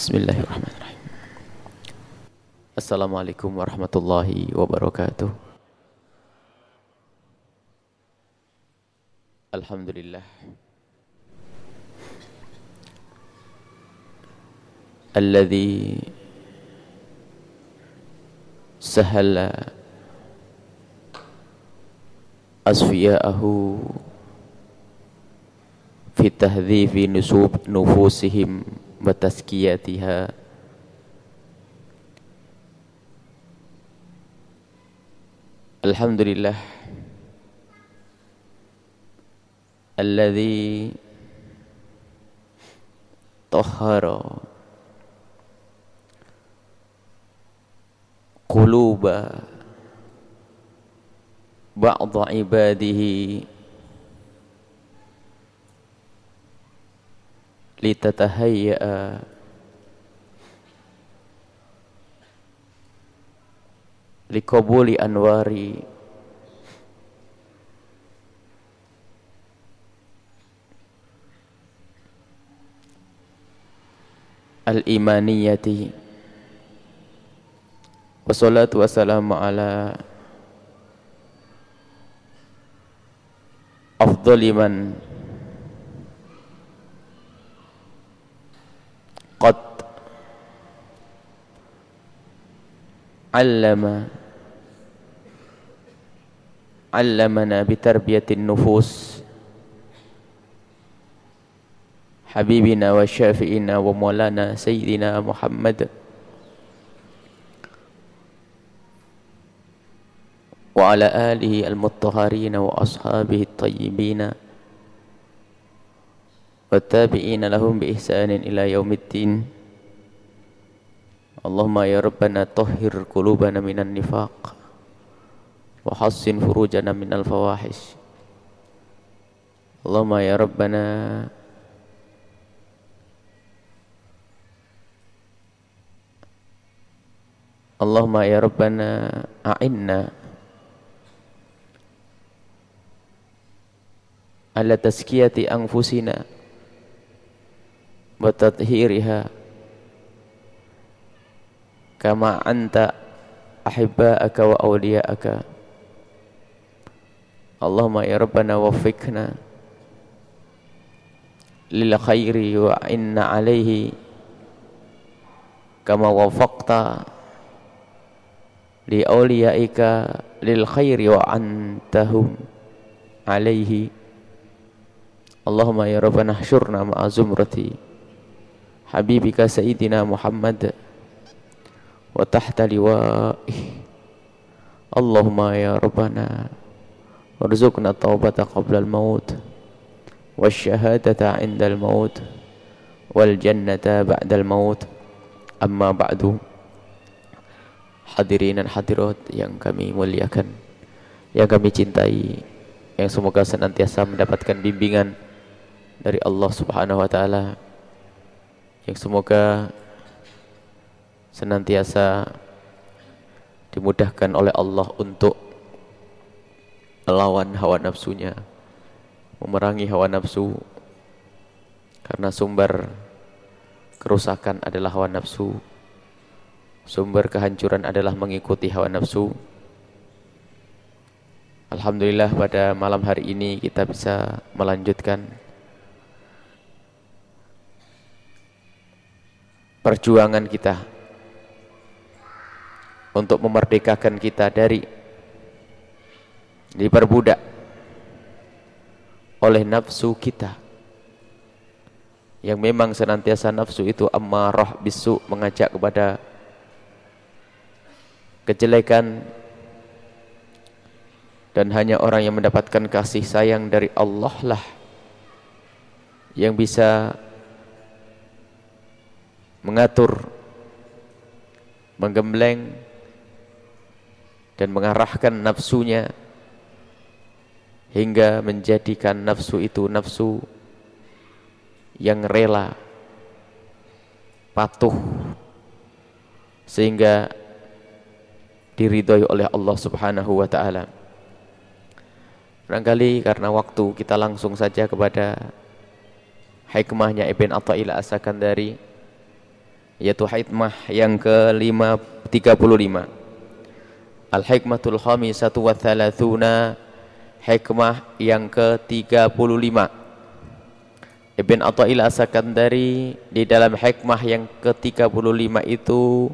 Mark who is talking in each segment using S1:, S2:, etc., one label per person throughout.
S1: Bismillahirrahmanirrahim. Assalamualaikum warahmatullahi wabarakatuh. Alhamdulillah. Alladhi sahala asfiya'ahu fi tahdhifi nusub nufusihim وتزكيتها. الحمد لله الذي طهر قلوب بعض عباده litatahayya'a liqabuli anwari. Al-imaniyati. Wassalatu wassalamu ala afdali man علم. علمنا بتربية النفوس. حبيبنا وشافئنا ومولانا سيدنا محمد. وعلى آله المطهرين وأصحابه الطيبين. والتابعين لهم بإحسان إلى يوم الدين. Allahumma ya Rabbana tahhir qulubana minan nifaq wa hassin furujana minal fawahish. Allahumma ya Rabbana Allahumma ya Rabbana a'inna ala tazkiyati anfusina wa tathhiriha كما أنت أحباءك وأولياءك. اللهم يا ربنا وفقنا للخير وإن عليه كما وفقت لأوليائك للخير وأنتهم عليه. اللهم يا ربنا احشرنا مع زمرتي حبيبك سيدنا محمد. wa tahta liwa'ih Allahumma ya Rabbana warzuqna taubata qabla al-maut wa wasyahadata inda al-maut wal jannata ba'da al-maut amma ba'du. Hadirin dan hadirat yang kami muliakan yang kami cintai yang semoga senantiasa mendapatkan bimbingan dari Allah Subhanahu wa taala yang semoga senantiasa dimudahkan oleh Allah untuk melawan hawa nafsunya memerangi hawa nafsu. Karena sumber kerusakan adalah hawa nafsu sumber kehancuran adalah mengikuti hawa nafsu. Alhamdulillah pada malam hari ini kita bisa melanjutkan perjuangan kita untuk memerdekakan kita dari diperbudak oleh nafsu kita. Yang memang senantiasa nafsu itu ammarah bisu mengajak kepada kejelekan. Dan hanya orang yang mendapatkan kasih sayang dari Allah lah yang bisa mengatur, menggembleng dan mengarahkan nafsunya hingga menjadikan nafsu itu nafsu yang rela patuh sehingga diridhoi oleh Allah Subhanahu wa taala. Barangkali karena waktu kita langsung saja kepada hikmahnya Ibn Athaillah As-Sakandari yaitu hikmah yang ke-35 Al-hikmatul khamisatu wa thalathuna. Hikmah yang ke-35 Ibn Atta'il As-Sakandari di dalam hikmah yang ke-35 itu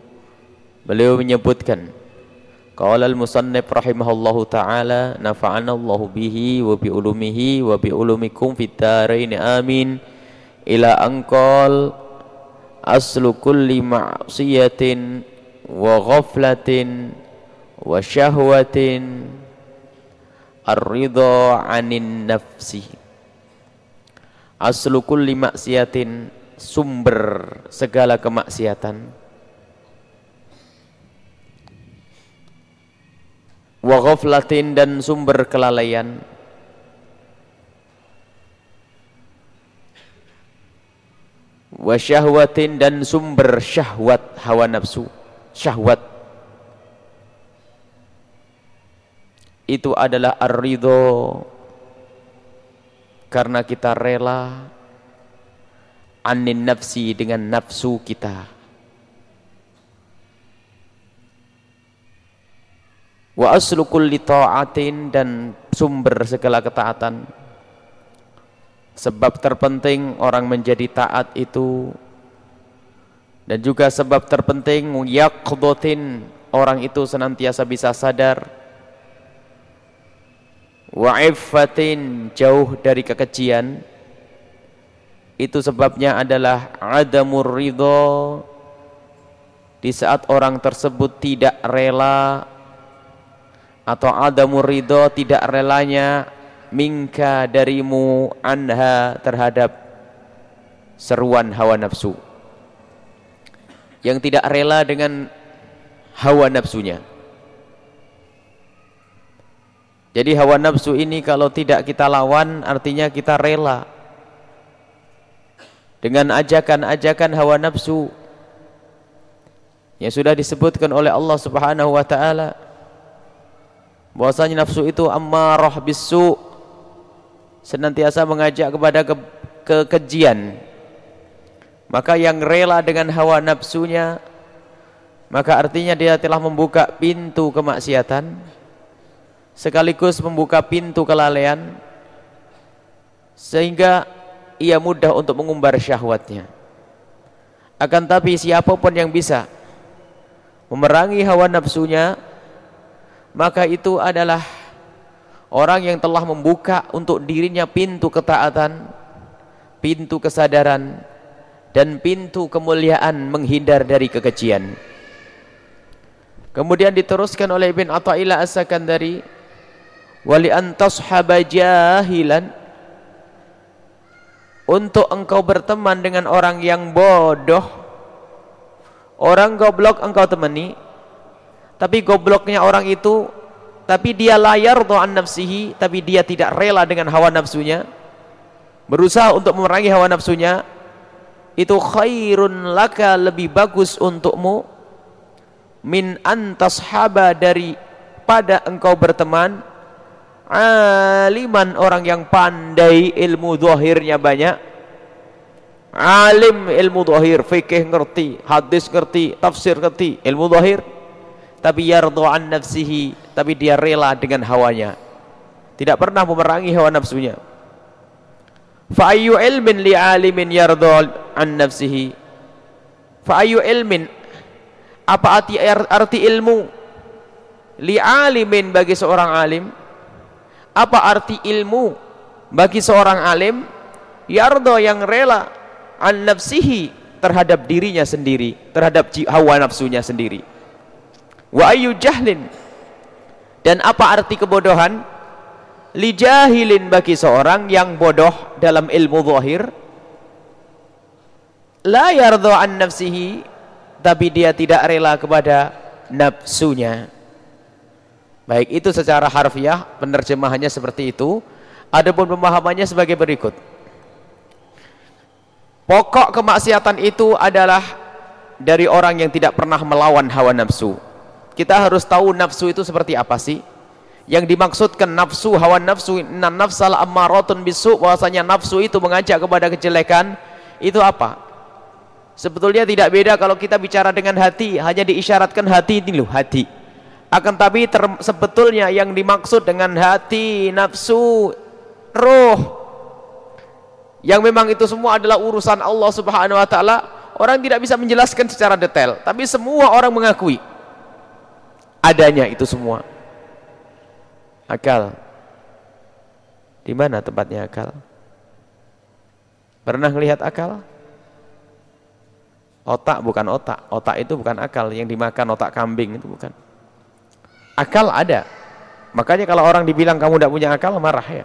S1: beliau menyebutkan Qala al-musannif rahimahullahu taala nafa'ana Allah bihi wa bi ulumihi wa bi ulumikum amin. Ila anqal aslu kulli ma'siyatin wa ghaflatin wa syahwatin ar-ridha 'anin nafsi. Aslu kulli maksiatin sumber segala kemaksiatan. Wa ghaflatin dan sumber kelalaian. Wa syahwatin dan sumber syahwat hawa nafsu syahwat itu adalah ar-ridho. Karena kita rela anin nafsi dengan nafsu kita. Wa aslu kulli ta'atin dan sumber segala ketaatan. Sebab terpenting orang menjadi taat itu. Dan juga sebab terpenting yaqdotin orang itu senantiasa bisa sadar wa iffatin jauh dari kekejian. Itu sebabnya adalah adamur ridho. Di saat orang tersebut tidak rela atau adamu ridho tidak relanya mingka darimu anha terhadap seruan hawa nafsu. Yang tidak rela dengan hawa nafsunya jadi hawa nafsu ini kalau tidak kita lawan artinya kita rela. Dengan ajakan-ajakan hawa nafsu yang sudah disebutkan oleh Allah Subhanahu wa taala bahwasanya nafsu itu ammarah bisu senantiasa mengajak kepada ke kekejian maka yang rela dengan hawa nafsunya maka artinya dia telah membuka pintu kemaksiatan sekaligus membuka pintu kelalaian sehingga ia mudah untuk mengumbar syahwatnya akan tapi siapa pun yang bisa memerangi hawa nafsunya maka itu adalah orang yang telah membuka untuk dirinya pintu ketaatan, pintu kesadaran dan pintu kemuliaan menghindar dari kekejian. Kemudian diteruskan oleh Ibn Atta'illah As-Sakandari wali antashaba jahilan. Untuk engkau berteman dengan orang yang bodoh. Orang goblok engkau temani. Tapi gobloknya orang itu tapi dia layar doan nafsihi tapi dia tidak rela dengan hawa nafsunya. Berusaha untuk memerangi hawa nafsunya. Itu khairun laka lebih bagus untukmu. Min antashaba dari pada engkau berteman aliman orang yang pandai ilmu zahirnya banyak. Alim ilmu zahir fikih ngerti hadis ngerti tafsir ngerti ilmu zahir. Tapi yardu an nafsihi tapi dia rela dengan hawanya. Tidak pernah memerangi hawa nafsunya. Fa ayyu ilmin li alimin yardu an nafsihi. Fa ayyu ilmin apa arti arti ilmu? Li alimin bagi seorang alim apa arti ilmu bagi seorang alim? Yardo yang rela an nafsihi terhadap dirinya sendiri terhadap hawa nafsunya sendiri. Wa ayu jahlin. Dan apa arti kebodohan? Li jahilin bagi seorang yang bodoh dalam ilmu zahir. La yardha an nafsihi tapi dia tidak rela kepada nafsunya baik itu secara harfiah penerjemahannya seperti itu. Adapun pemahamannya sebagai berikut. Pokok kemaksiatan itu adalah dari orang yang tidak pernah melawan hawa nafsu. Kita harus tahu nafsu itu seperti apa sih? Yang dimaksudkan nafsu hawa nafsu nan nafsal ammaratun bisu bahwasanya nafsu itu mengajak kepada kejelekan itu apa? Sebetulnya tidak beda kalau kita bicara dengan hati, hanya diisyaratkan hati ini loh, hati. Akan tapi sebetulnya yang dimaksud dengan hati, nafsu, roh yang memang itu semua adalah urusan Allah Subhanahu wa taala, orang tidak bisa menjelaskan secara detail, tapi semua orang mengakui adanya itu semua. Akal. Di mana tempatnya akal? Pernah melihat akal? Otak bukan otak. Otak itu bukan akal. Yang dimakan otak kambing itu bukan. Akal ada. Makanya kalau orang dibilang kamu tidak punya akal, marah ya.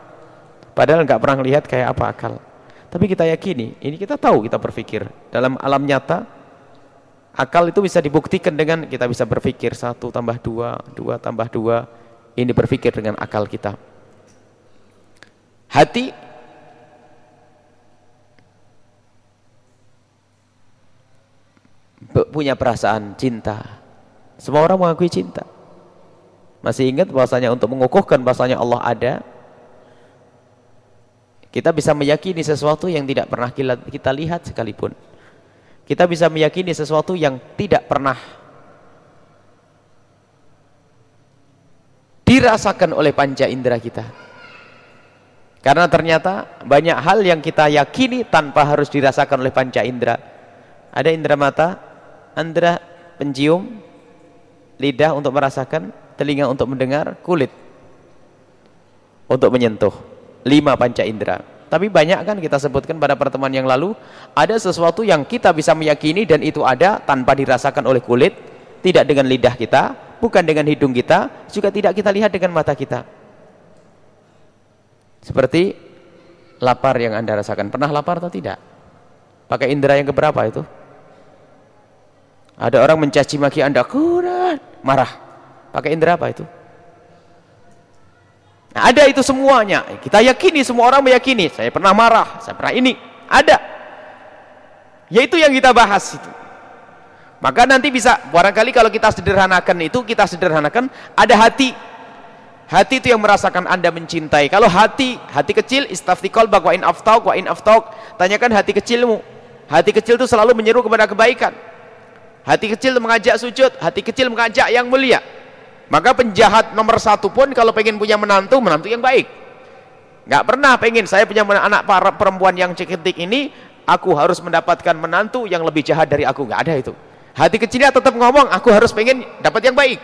S1: Padahal nggak pernah lihat kayak apa akal. Tapi kita yakini, ini kita tahu kita berpikir. Dalam alam nyata, akal itu bisa dibuktikan dengan kita bisa berpikir satu tambah dua, dua tambah dua. Ini berpikir dengan akal kita. Hati punya perasaan cinta. Semua orang mengakui cinta. Masih ingat bahasanya untuk mengukuhkan bahasanya Allah ada. Kita bisa meyakini sesuatu yang tidak pernah kita lihat sekalipun. Kita bisa meyakini sesuatu yang tidak pernah dirasakan oleh panca indera kita. Karena ternyata banyak hal yang kita yakini tanpa harus dirasakan oleh panca indera. Ada indera mata, indera pencium, lidah untuk merasakan, telinga untuk mendengar, kulit untuk menyentuh. Lima panca indera. Tapi banyak kan kita sebutkan pada pertemuan yang lalu, ada sesuatu yang kita bisa meyakini dan itu ada tanpa dirasakan oleh kulit, tidak dengan lidah kita, bukan dengan hidung kita, juga tidak kita lihat dengan mata kita. Seperti lapar yang Anda rasakan. Pernah lapar atau tidak? Pakai indera yang keberapa itu? Ada orang mencaci maki anda, kurang, marah. Pakai indera apa itu? Nah, ada itu semuanya. Kita yakini, semua orang meyakini. Saya pernah marah, saya pernah ini. Ada. Yaitu yang kita bahas itu. Maka nanti bisa, barangkali kalau kita sederhanakan itu, kita sederhanakan, ada hati. Hati itu yang merasakan anda mencintai. Kalau hati, hati kecil, istaftikol bak wa in aftauk wa in aftauk. Tanyakan hati kecilmu. Hati kecil itu selalu menyeru kepada kebaikan. Hati kecil mengajak sujud, hati kecil mengajak yang mulia. Maka penjahat nomor satu pun kalau pengen punya menantu, menantu yang baik. Gak pernah pengen saya punya anak para perempuan yang ceketik ini, aku harus mendapatkan menantu yang lebih jahat dari aku. Gak ada itu. Hati kecilnya tetap ngomong, aku harus pengen dapat yang baik.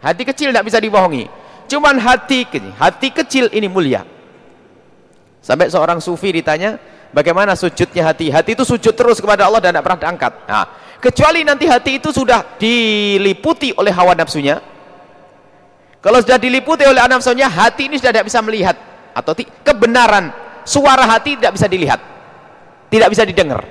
S1: Hati kecil tidak bisa dibohongi. Cuman hati hati kecil ini mulia. Sampai seorang sufi ditanya, bagaimana sujudnya hati? Hati itu sujud terus kepada Allah dan tidak pernah diangkat. Nah, kecuali nanti hati itu sudah diliputi oleh hawa nafsunya kalau sudah diliputi oleh nafsunya hati ini sudah tidak bisa melihat. Atau kebenaran suara hati tidak bisa dilihat. Tidak bisa didengar.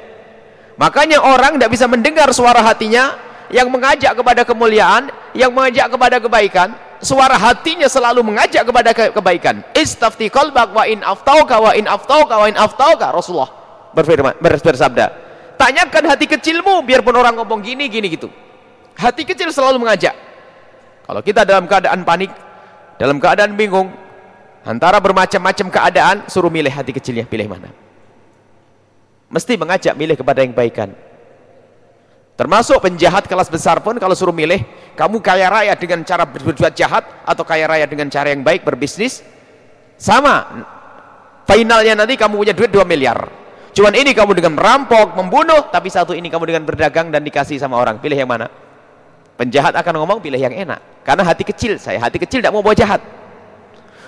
S1: Makanya orang tidak bisa mendengar suara hatinya yang mengajak kepada kemuliaan yang mengajak kepada kebaikan. Suara hatinya selalu mengajak kepada kebaikan. Istafti qalbak wa in aftauka wa in aftauka wa in aftauka. Rasulullah berfirman bersabda tanyakan hati kecilmu biarpun orang ngomong gini gini gitu. Hati kecil selalu mengajak kalau kita dalam keadaan panik dalam keadaan bingung antara bermacam-macam keadaan suruh milih hati kecilnya pilih mana. Mesti mengajak milih kepada yang baikan termasuk penjahat kelas besar pun kalau suruh milih kamu kaya raya dengan cara berbuat jahat atau kaya raya dengan cara yang baik berbisnis? Sama. Finalnya nanti kamu punya duit 2 miliar. Cuman ini kamu dengan merampok, membunuh, tapi satu ini kamu dengan berdagang dan dikasih sama orang. Pilih yang mana? Penjahat akan ngomong pilih yang enak. Karena hati kecil, saya hati kecil tidak mau buat jahat.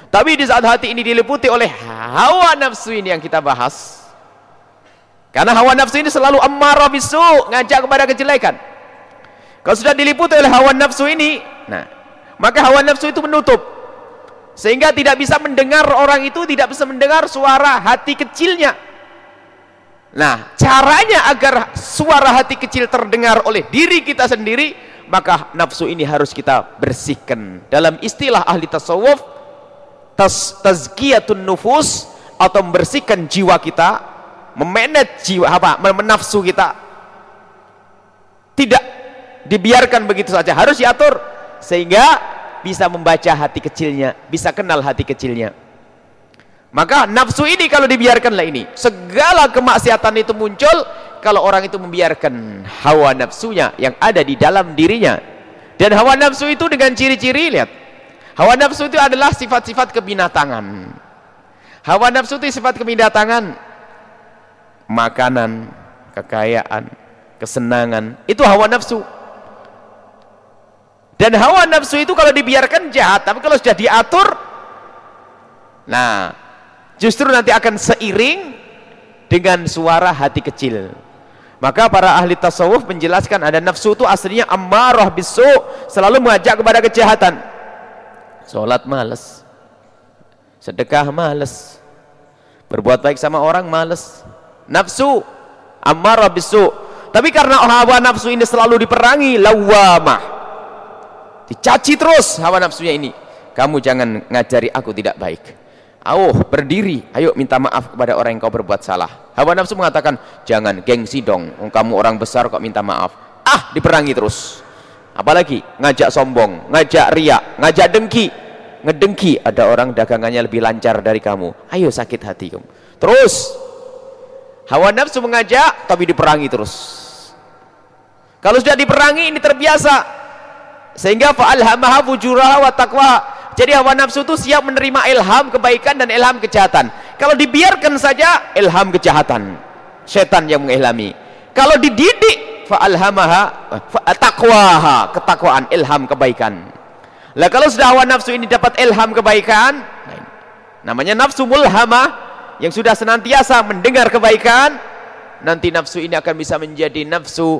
S1: Tapi di saat hati ini diliputi oleh hawa nafsu ini yang kita bahas. Karena hawa nafsu ini selalu amarah bisu, ngajak kepada kejelekan. Kalau sudah diliputi oleh hawa nafsu ini, nah, maka hawa nafsu itu menutup. Sehingga tidak bisa mendengar orang itu, tidak bisa mendengar suara hati kecilnya Nah, caranya agar suara hati kecil terdengar oleh diri kita sendiri, maka nafsu ini harus kita bersihkan. Dalam istilah ahli tasawuf, tas tazkiyatun nufus atau membersihkan jiwa kita, memanage jiwa apa? menafsu kita. Tidak dibiarkan begitu saja, harus diatur sehingga bisa membaca hati kecilnya, bisa kenal hati kecilnya. Maka nafsu ini kalau dibiarkanlah ini, segala kemaksiatan itu muncul kalau orang itu membiarkan hawa nafsunya yang ada di dalam dirinya. Dan hawa nafsu itu dengan ciri-ciri lihat. Hawa nafsu itu adalah sifat-sifat kebinatangan. Hawa nafsu itu sifat kebinatangan. Makanan kekayaan kesenangan itu hawa nafsu. Dan hawa nafsu itu kalau dibiarkan jahat tapi kalau sudah diatur nah justru nanti akan seiring dengan suara hati kecil maka para ahli tasawuf menjelaskan ada nafsu itu aslinya ammarah bisu selalu mengajak kepada kejahatan. Sholat males. Sedekah males. Berbuat baik sama orang males. Nafsu ammarah bisu. Tapi karena hawa nafsu ini selalu diperangi lawamah. Dicaci terus hawa nafsunya ini. Kamu jangan ngajari aku tidak baik Oh, berdiri, ayo minta maaf kepada orang yang kau berbuat salah. Hawa nafsu mengatakan, jangan gengsi dong, kamu orang besar kok minta maaf. Ah, diperangi terus. Apalagi ngajak sombong, ngajak riak, ngajak dengki. Ngedengki, ada orang dagangannya lebih lancar dari kamu. Ayo sakit hati kamu. Terus, hawa nafsu mengajak, tapi diperangi terus. Kalau sudah diperangi, ini terbiasa. Sehingga fa'alhamaha fujuraha wa taqwa jadi hawa nafsu itu siap menerima ilham kebaikan dan ilham kejahatan. Kalau dibiarkan saja ilham kejahatan. Setan yang mengilhami. Kalau dididik fa'alhamaha taqwaha, ketakwaan, ilham kebaikan. Lah kalau sudah hawa nafsu ini dapat ilham kebaikan, namanya nafsu mulhamah yang sudah senantiasa mendengar kebaikan, nanti nafsu ini akan bisa menjadi nafsu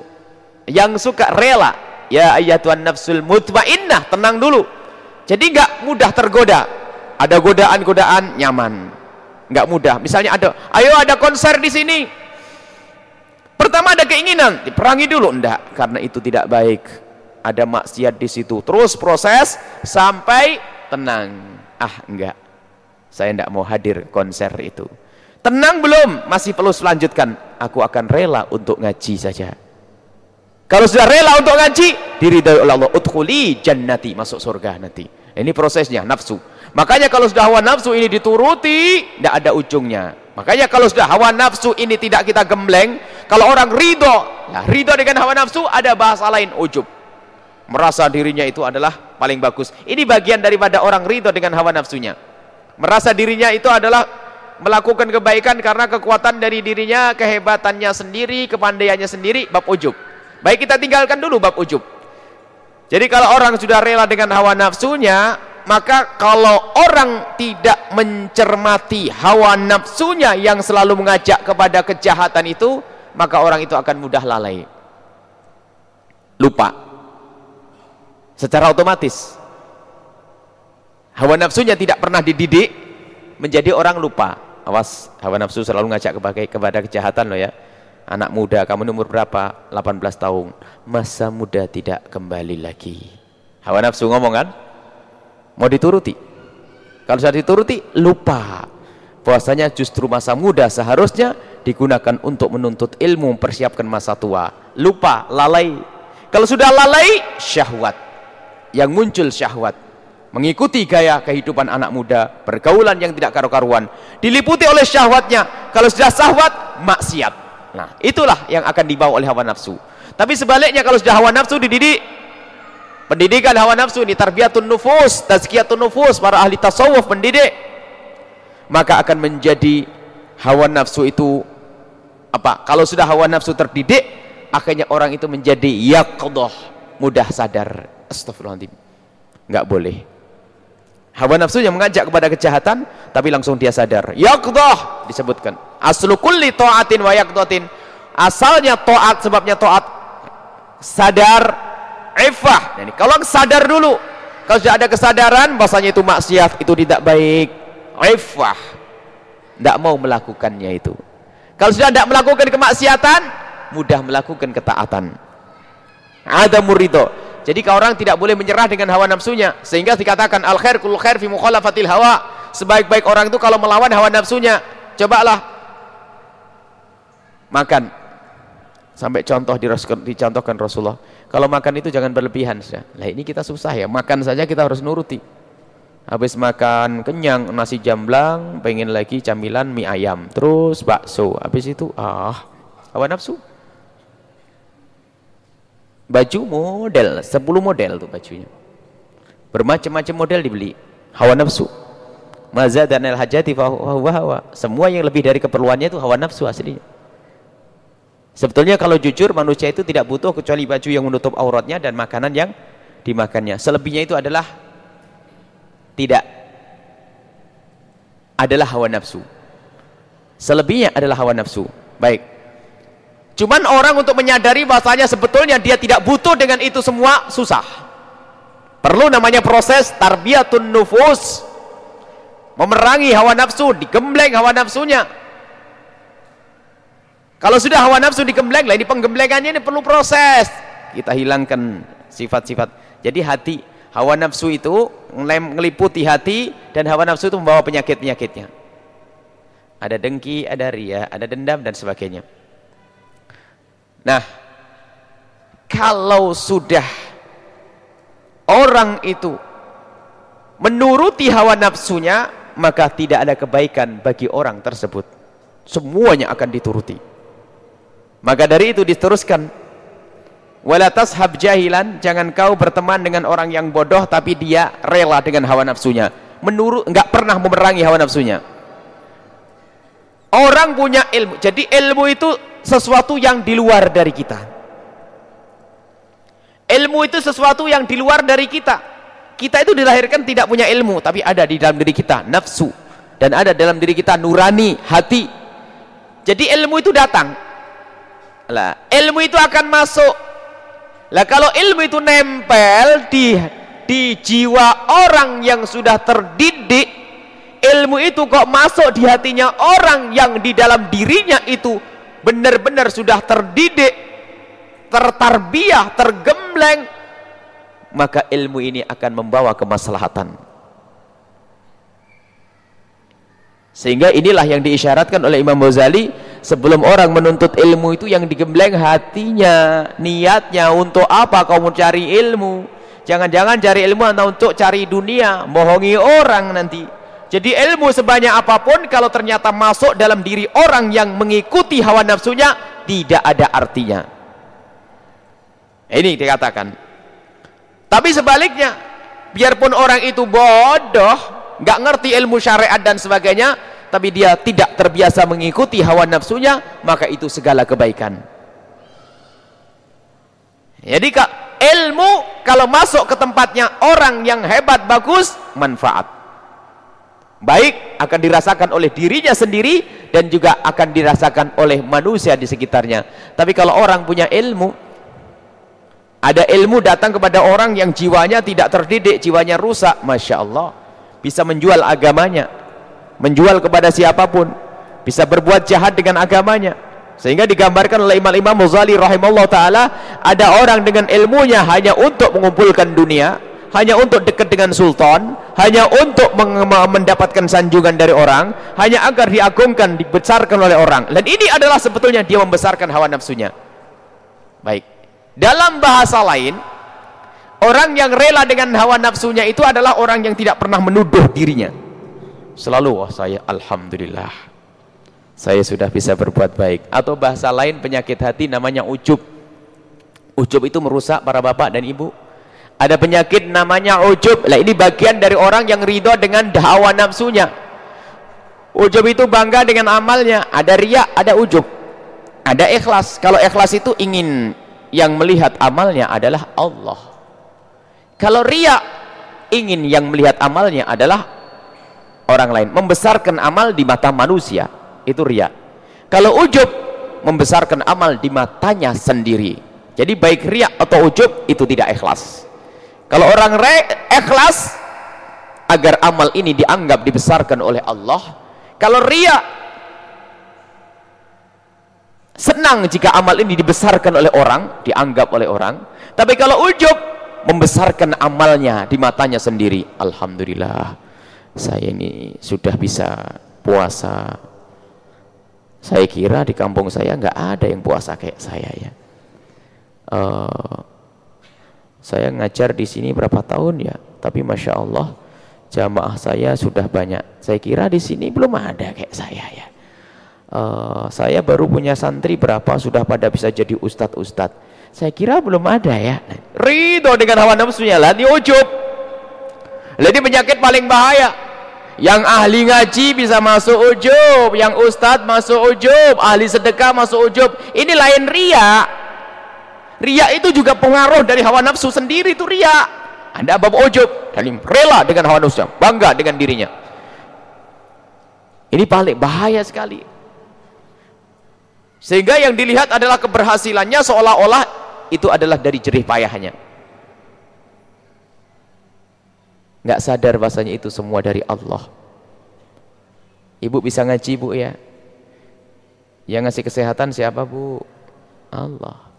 S1: yang suka rela. Ya ayatuan nafsul mutmainnah, tenang dulu jadi nggak mudah tergoda. Ada godaan-godaan nyaman. Nggak mudah. Misalnya ada, ayo ada konser di sini. Pertama ada keinginan, diperangi dulu enggak karena itu tidak baik. Ada maksiat di situ. Terus proses sampai tenang. Ah, enggak. Saya enggak mau hadir konser itu. Tenang belum? Masih perlu selanjutkan. Aku akan rela untuk ngaji saja. Kalau sudah rela untuk ngaji, diridhoi oleh Allah. Udkhuli jannati, masuk surga nanti. Ini prosesnya nafsu. Makanya kalau sudah hawa nafsu ini dituruti, tidak ada ujungnya. Makanya kalau sudah hawa nafsu ini tidak kita gembleng, kalau orang ridho, ya ridho dengan hawa nafsu ada bahasa lain ujub. Merasa dirinya itu adalah paling bagus. Ini bagian daripada orang ridho dengan hawa nafsunya. Merasa dirinya itu adalah melakukan kebaikan karena kekuatan dari dirinya, kehebatannya sendiri, kepandaiannya sendiri, bab ujub. Baik kita tinggalkan dulu bab ujub. Jadi kalau orang sudah rela dengan hawa nafsunya, maka kalau orang tidak mencermati hawa nafsunya yang selalu mengajak kepada kejahatan itu, maka orang itu akan mudah lalai. Lupa. Secara otomatis. Hawa nafsunya tidak pernah dididik menjadi orang lupa. Awas, hawa nafsu selalu ngajak kepada kejahatan loh ya anak muda kamu umur berapa? 18 tahun. Masa muda tidak kembali lagi. Hawa nafsu ngomong kan? Mau dituruti? Kalau sudah dituruti lupa. Bahwasanya justru masa muda seharusnya digunakan untuk menuntut ilmu mempersiapkan masa tua. Lupa lalai. Kalau sudah lalai syahwat. Yang muncul syahwat. Mengikuti gaya kehidupan anak muda pergaulan yang tidak karu-karuan. Diliputi oleh syahwatnya. Kalau sudah syahwat maksiat Nah, itulah yang akan dibawa oleh hawa nafsu. Tapi sebaliknya kalau sudah hawa nafsu dididik, pendidikan hawa nafsu ini tarbiyatun nufus, tazkiyatun nufus, para ahli tasawuf pendidik, maka akan menjadi hawa nafsu itu apa? Kalau sudah hawa nafsu terdidik, akhirnya orang itu menjadi yaqdah, mudah sadar. Astagfirullahaladzim. Enggak boleh. Hawa nafsu yang mengajak kepada kejahatan, tapi langsung dia sadar. Yaqdah disebutkan. Aslu kulli ta'atin wa yaqdatin. Asalnya taat sebabnya taat sadar ifah. Jadi kalau sadar dulu, kalau sudah ada kesadaran bahasanya itu maksiat, itu tidak baik. Ifah. Tidak mau melakukannya itu. Kalau sudah tidak melakukan kemaksiatan, mudah melakukan ketaatan. Ada murido jadi kalau orang tidak boleh menyerah dengan hawa nafsunya. Sehingga dikatakan al khair kul khair fi mukhalafatil hawa. Sebaik-baik orang itu kalau melawan hawa nafsunya, cobalah makan. Sampai contoh dicontohkan Rasulullah. Kalau makan itu jangan berlebihan saja. Lah ini kita susah ya. Makan saja kita harus nuruti. Habis makan kenyang nasi jamblang, pengen lagi camilan mie ayam, terus bakso. Habis itu ah Hawa nafsu. Baju model, 10 model tuh bajunya. Bermacam-macam model dibeli. Hawa nafsu. Maza dan el hajati hawa hawa. Semua yang lebih dari keperluannya itu hawa nafsu aslinya. Sebetulnya kalau jujur manusia itu tidak butuh kecuali baju yang menutup auratnya dan makanan yang dimakannya. Selebihnya itu adalah tidak adalah hawa nafsu. Selebihnya adalah hawa nafsu. Baik. Cuman orang untuk menyadari bahasanya sebetulnya dia tidak butuh dengan itu semua susah. Perlu namanya proses tarbiyatun nufus. Memerangi hawa nafsu, digembleng hawa nafsunya. Kalau sudah hawa nafsu digembleng, lah ini penggemblengannya ini perlu proses. Kita hilangkan sifat-sifat. Jadi hati, hawa nafsu itu ngeliputi hati dan hawa nafsu itu membawa penyakit-penyakitnya. Ada dengki, ada ria, ada dendam dan sebagainya. Nah, kalau sudah orang itu menuruti hawa nafsunya, maka tidak ada kebaikan bagi orang tersebut. Semuanya akan dituruti. Maka dari itu diteruskan wala tashab jahilan jangan kau berteman dengan orang yang bodoh tapi dia rela dengan hawa nafsunya. Menurut enggak pernah memerangi hawa nafsunya. Orang punya ilmu. Jadi ilmu itu sesuatu yang di luar dari kita. Ilmu itu sesuatu yang di luar dari kita. Kita itu dilahirkan tidak punya ilmu tapi ada di dalam diri kita nafsu. Dan ada dalam diri kita nurani hati. Jadi ilmu itu datang lah, ilmu itu akan masuk. Lah kalau ilmu itu nempel di di jiwa orang yang sudah terdidik, ilmu itu kok masuk di hatinya orang yang di dalam dirinya itu benar-benar sudah terdidik, tertarbiah, tergembleng, maka ilmu ini akan membawa kemaslahatan. Sehingga inilah yang diisyaratkan oleh Imam Ghazali sebelum orang menuntut ilmu itu yang digembleng hatinya, niatnya untuk apa kau mencari ilmu? Jangan-jangan cari ilmu hanya untuk cari dunia, bohongi orang nanti. Jadi ilmu sebanyak apa pun kalau ternyata masuk dalam diri orang yang mengikuti hawa nafsunya tidak ada artinya. Ini dikatakan. Tapi sebaliknya, biarpun orang itu bodoh, nggak ngerti ilmu syariat dan sebagainya tapi dia tidak terbiasa mengikuti hawa nafsunya maka itu segala kebaikan. Jadi kak ilmu kalau masuk ke tempatnya orang yang hebat bagus manfaat. Baik akan dirasakan oleh dirinya sendiri dan juga akan dirasakan oleh manusia di sekitarnya. Tapi kalau orang punya ilmu ada ilmu datang kepada orang yang jiwanya tidak terdidik jiwanya rusak Masya Allah bisa menjual agamanya menjual kepada siapa pun bisa berbuat jahat dengan agamanya. Sehingga digambarkan oleh imam-imam Muzali rahimahullah ta'ala ada orang dengan ilmunya hanya untuk mengumpulkan dunia hanya untuk dekat dengan sultan hanya untuk mendapatkan sanjungan dari orang hanya agar diagungkan dibesarkan oleh orang. Dan ini adalah sebetulnya dia membesarkan hawa nafsunya. Baik. Dalam bahasa lain Orang yang rela dengan hawa nafsunya itu adalah orang yang tidak pernah menuduh dirinya. Selalu, wah saya Alhamdulillah. Saya sudah bisa berbuat baik. Atau bahasa lain penyakit hati namanya ujub. Ujub itu merusak para bapak dan ibu. Ada penyakit namanya ujub. Lah ini bagian dari orang yang ridho dengan hawa nafsunya. Ujub itu bangga dengan amalnya. Ada riak, ada ujub. Ada ikhlas. Kalau ikhlas itu ingin yang melihat amalnya adalah Allah. Kalau ria ingin yang melihat amalnya adalah orang lain, membesarkan amal di mata manusia, itu ria. Kalau ujub membesarkan amal di matanya sendiri. Jadi baik ria atau ujub itu tidak ikhlas. Kalau orang re ikhlas agar amal ini dianggap dibesarkan oleh Allah. Kalau ria senang jika amal ini dibesarkan oleh orang, dianggap oleh orang. Tapi kalau ujub membesarkan amalnya di matanya sendiri Alhamdulillah saya ini sudah bisa puasa. Saya kira di kampung saya nggak ada yang puasa kayak saya ya. Uh, saya ngajar di sini berapa tahun ya. Tapi Masya Allah jamaah saya sudah banyak. Saya kira di sini belum ada kayak saya ya. Uh, saya baru punya santri berapa sudah pada bisa jadi ustadz-ustadz. Saya kira belum ada ya. Ridho dengan hawa nafsunya lah ini ujub jadi penyakit paling bahaya. Yang ahli ngaji bisa masuk ujub yang ustadz masuk ujub ahli sedekah masuk ujub. Ini lain ria ria itu juga pengaruh dari hawa nafsu sendiri itu ria anda bab ujub dan rela dengan hawa nafsunya bangga dengan dirinya. Ini paling bahaya sekali. Sehingga yang dilihat adalah keberhasilannya seolah-olah itu adalah dari jerih payahnya. Nggak sadar bahasanya itu semua dari Allah. Ibu bisa ngaji bu ya? Yang ngasih kesehatan siapa bu? Allah.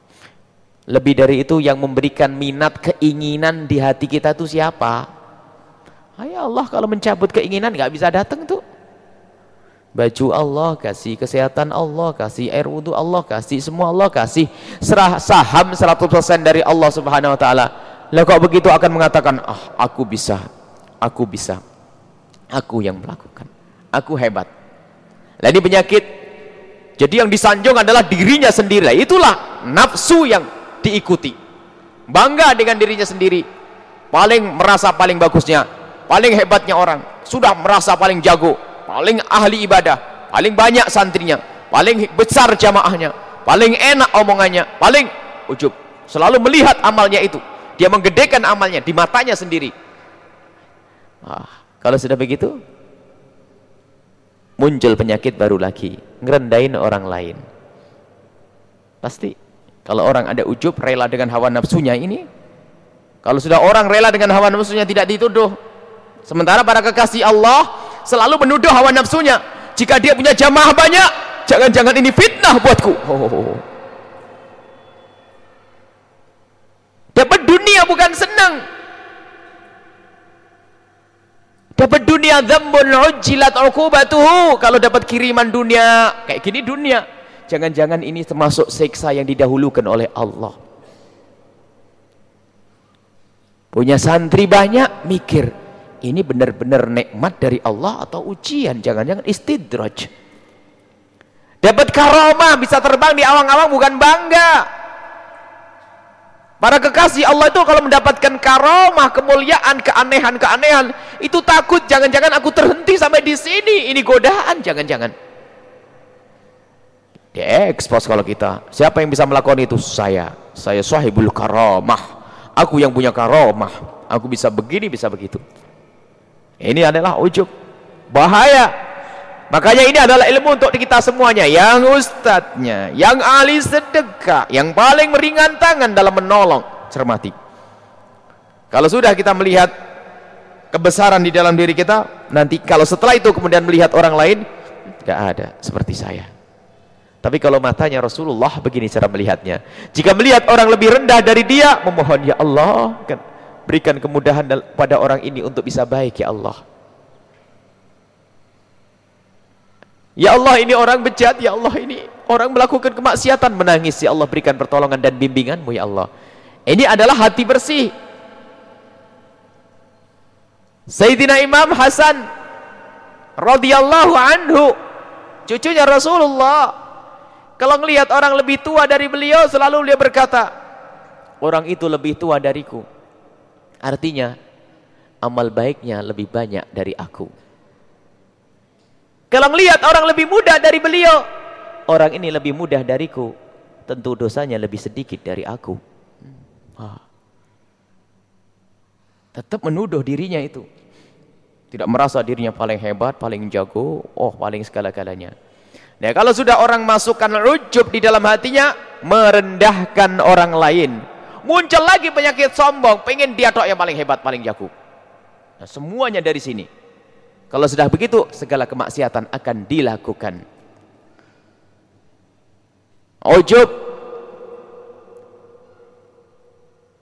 S1: Lebih dari itu yang memberikan minat keinginan di hati kita itu siapa? Ayah Allah kalau mencabut keinginan nggak bisa datang tuh baju Allah kasih kesehatan Allah kasih air wudhu Allah kasih semua Allah kasih serah saham 100% dari Allah subhanahu wa ta'ala lah kok begitu akan mengatakan ah aku bisa aku bisa aku yang melakukan aku hebat. Lah ini penyakit. Jadi yang disanjung adalah dirinya sendiri. Itulah nafsu yang diikuti. Bangga dengan dirinya sendiri. Paling merasa paling bagusnya paling hebatnya orang. Sudah merasa paling jago paling ahli ibadah paling banyak santrinya paling besar jamaahnya paling enak omongannya paling ujub. Selalu melihat amalnya itu dia menggedekan amalnya di matanya sendiri. Ah, kalau sudah begitu muncul penyakit baru lagi. Ngerendahin orang lain. Pasti kalau orang ada ujub rela dengan hawa nafsunya ini. Kalau sudah orang rela dengan hawa nafsunya tidak dituduh. Sementara para kekasih Allah selalu menuduh hawa nafsunya. Jika dia punya jamaah banyak jangan-jangan ini fitnah buatku. Oh. dapat dunia bukan senang. Dapat dunia dhambun ujilat uqubatuhu. Kalau dapat kiriman dunia kayak gini dunia. Jangan-jangan ini termasuk seksa yang didahulukan oleh Allah. Punya santri banyak mikir ini benar-benar nikmat dari Allah atau ujian? Jangan-jangan istidraj. Dapat karomah bisa terbang di awang-awang bukan bangga para kekasih Allah itu kalau mendapatkan karomah kemuliaan keanehan-keanehan itu takut jangan-jangan aku terhenti sampai di sini ini godaan. Jangan-jangan. Diekspos kalau kita. Siapa yang bisa melakukan itu? Saya. Saya sahibul karomah. Aku yang punya karomah. Aku bisa begini bisa begitu. Ini adalah ujub. Bahaya. Makanya ini adalah ilmu untuk kita semuanya. Yang ustadznya, yang ahli sedekah, yang paling meringan tangan dalam menolong. Cermati. Kalau sudah kita melihat kebesaran di dalam diri kita, nanti kalau setelah itu kemudian melihat orang lain, tidak ada seperti saya. Tapi kalau matanya Rasulullah begini cara melihatnya. Jika melihat orang lebih rendah dari dia, memohon ya Allah, kan berikan kemudahan pada orang ini untuk bisa baik ya Allah ya Allah ini orang bejat ya Allah ini orang melakukan kemaksiatan. Menangis ya Allah berikan pertolongan dan bimbinganmu ya Allah. Ini adalah hati bersih. Sayyidina Imam Hasan radhiyallahu anhu cucunya Rasulullah kalau melihat orang lebih tua dari beliau selalu dia berkata orang itu lebih tua dariku. Artinya, amal baiknya lebih banyak dari aku. Kalau melihat orang lebih muda dari beliau, orang ini lebih mudah dariku, tentu dosanya lebih sedikit dari aku. Ah. Tetap menuduh dirinya itu. Tidak merasa dirinya paling hebat, paling jago, oh paling segala-galanya. Nah, kalau sudah orang masukkan rujub di dalam hatinya, merendahkan orang lain, muncul lagi penyakit sombong pengen dia tok yang paling hebat paling jago nah, semuanya dari sini kalau sudah begitu segala kemaksiatan akan dilakukan. Ujub.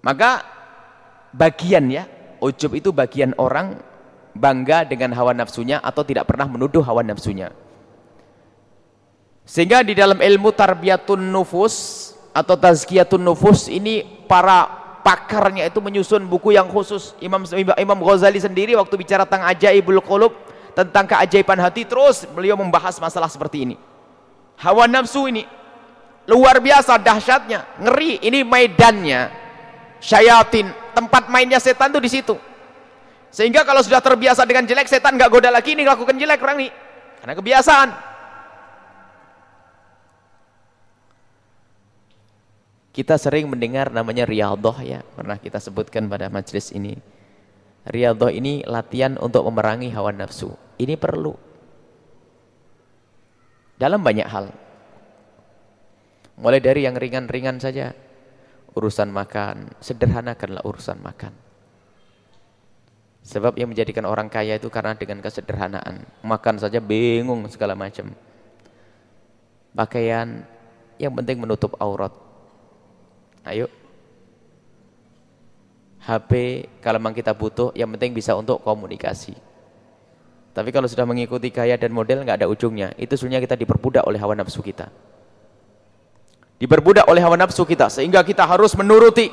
S1: Maka bagian ya ujub itu bagian orang bangga dengan hawa nafsunya atau tidak pernah menuduh hawa nafsunya. Sehingga di dalam ilmu tarbiyatun nufus atau tazkiyatun nufus ini para pakarnya itu menyusun buku yang khusus Imam Imam Ghazali sendiri waktu bicara tentang ajaibul qulub tentang keajaiban hati terus beliau membahas masalah seperti ini Hawa nafsu ini luar biasa dahsyatnya, ngeri. Ini medannya syayatin, tempat mainnya setan tuh di situ. Sehingga kalau sudah terbiasa dengan jelek, setan nggak goda lagi ini lakukan jelek orang ini. Karena kebiasaan. Kita sering mendengar namanya riyadhah ya, pernah kita sebutkan pada majelis ini. Riyadhah ini latihan untuk memerangi hawa nafsu. Ini perlu. Dalam banyak hal. Mulai dari yang ringan-ringan saja. Urusan makan, sederhanakanlah urusan makan. Sebab yang menjadikan orang kaya itu karena dengan kesederhanaan. Makan saja bingung segala macam. Pakaian yang penting menutup aurat Ayo. HP kalau memang kita butuh yang penting bisa untuk komunikasi. Tapi kalau sudah mengikuti gaya dan model nggak ada ujungnya. Itu sebenarnya kita diperbudak oleh hawa nafsu kita. Diperbudak oleh hawa nafsu kita sehingga kita harus menuruti.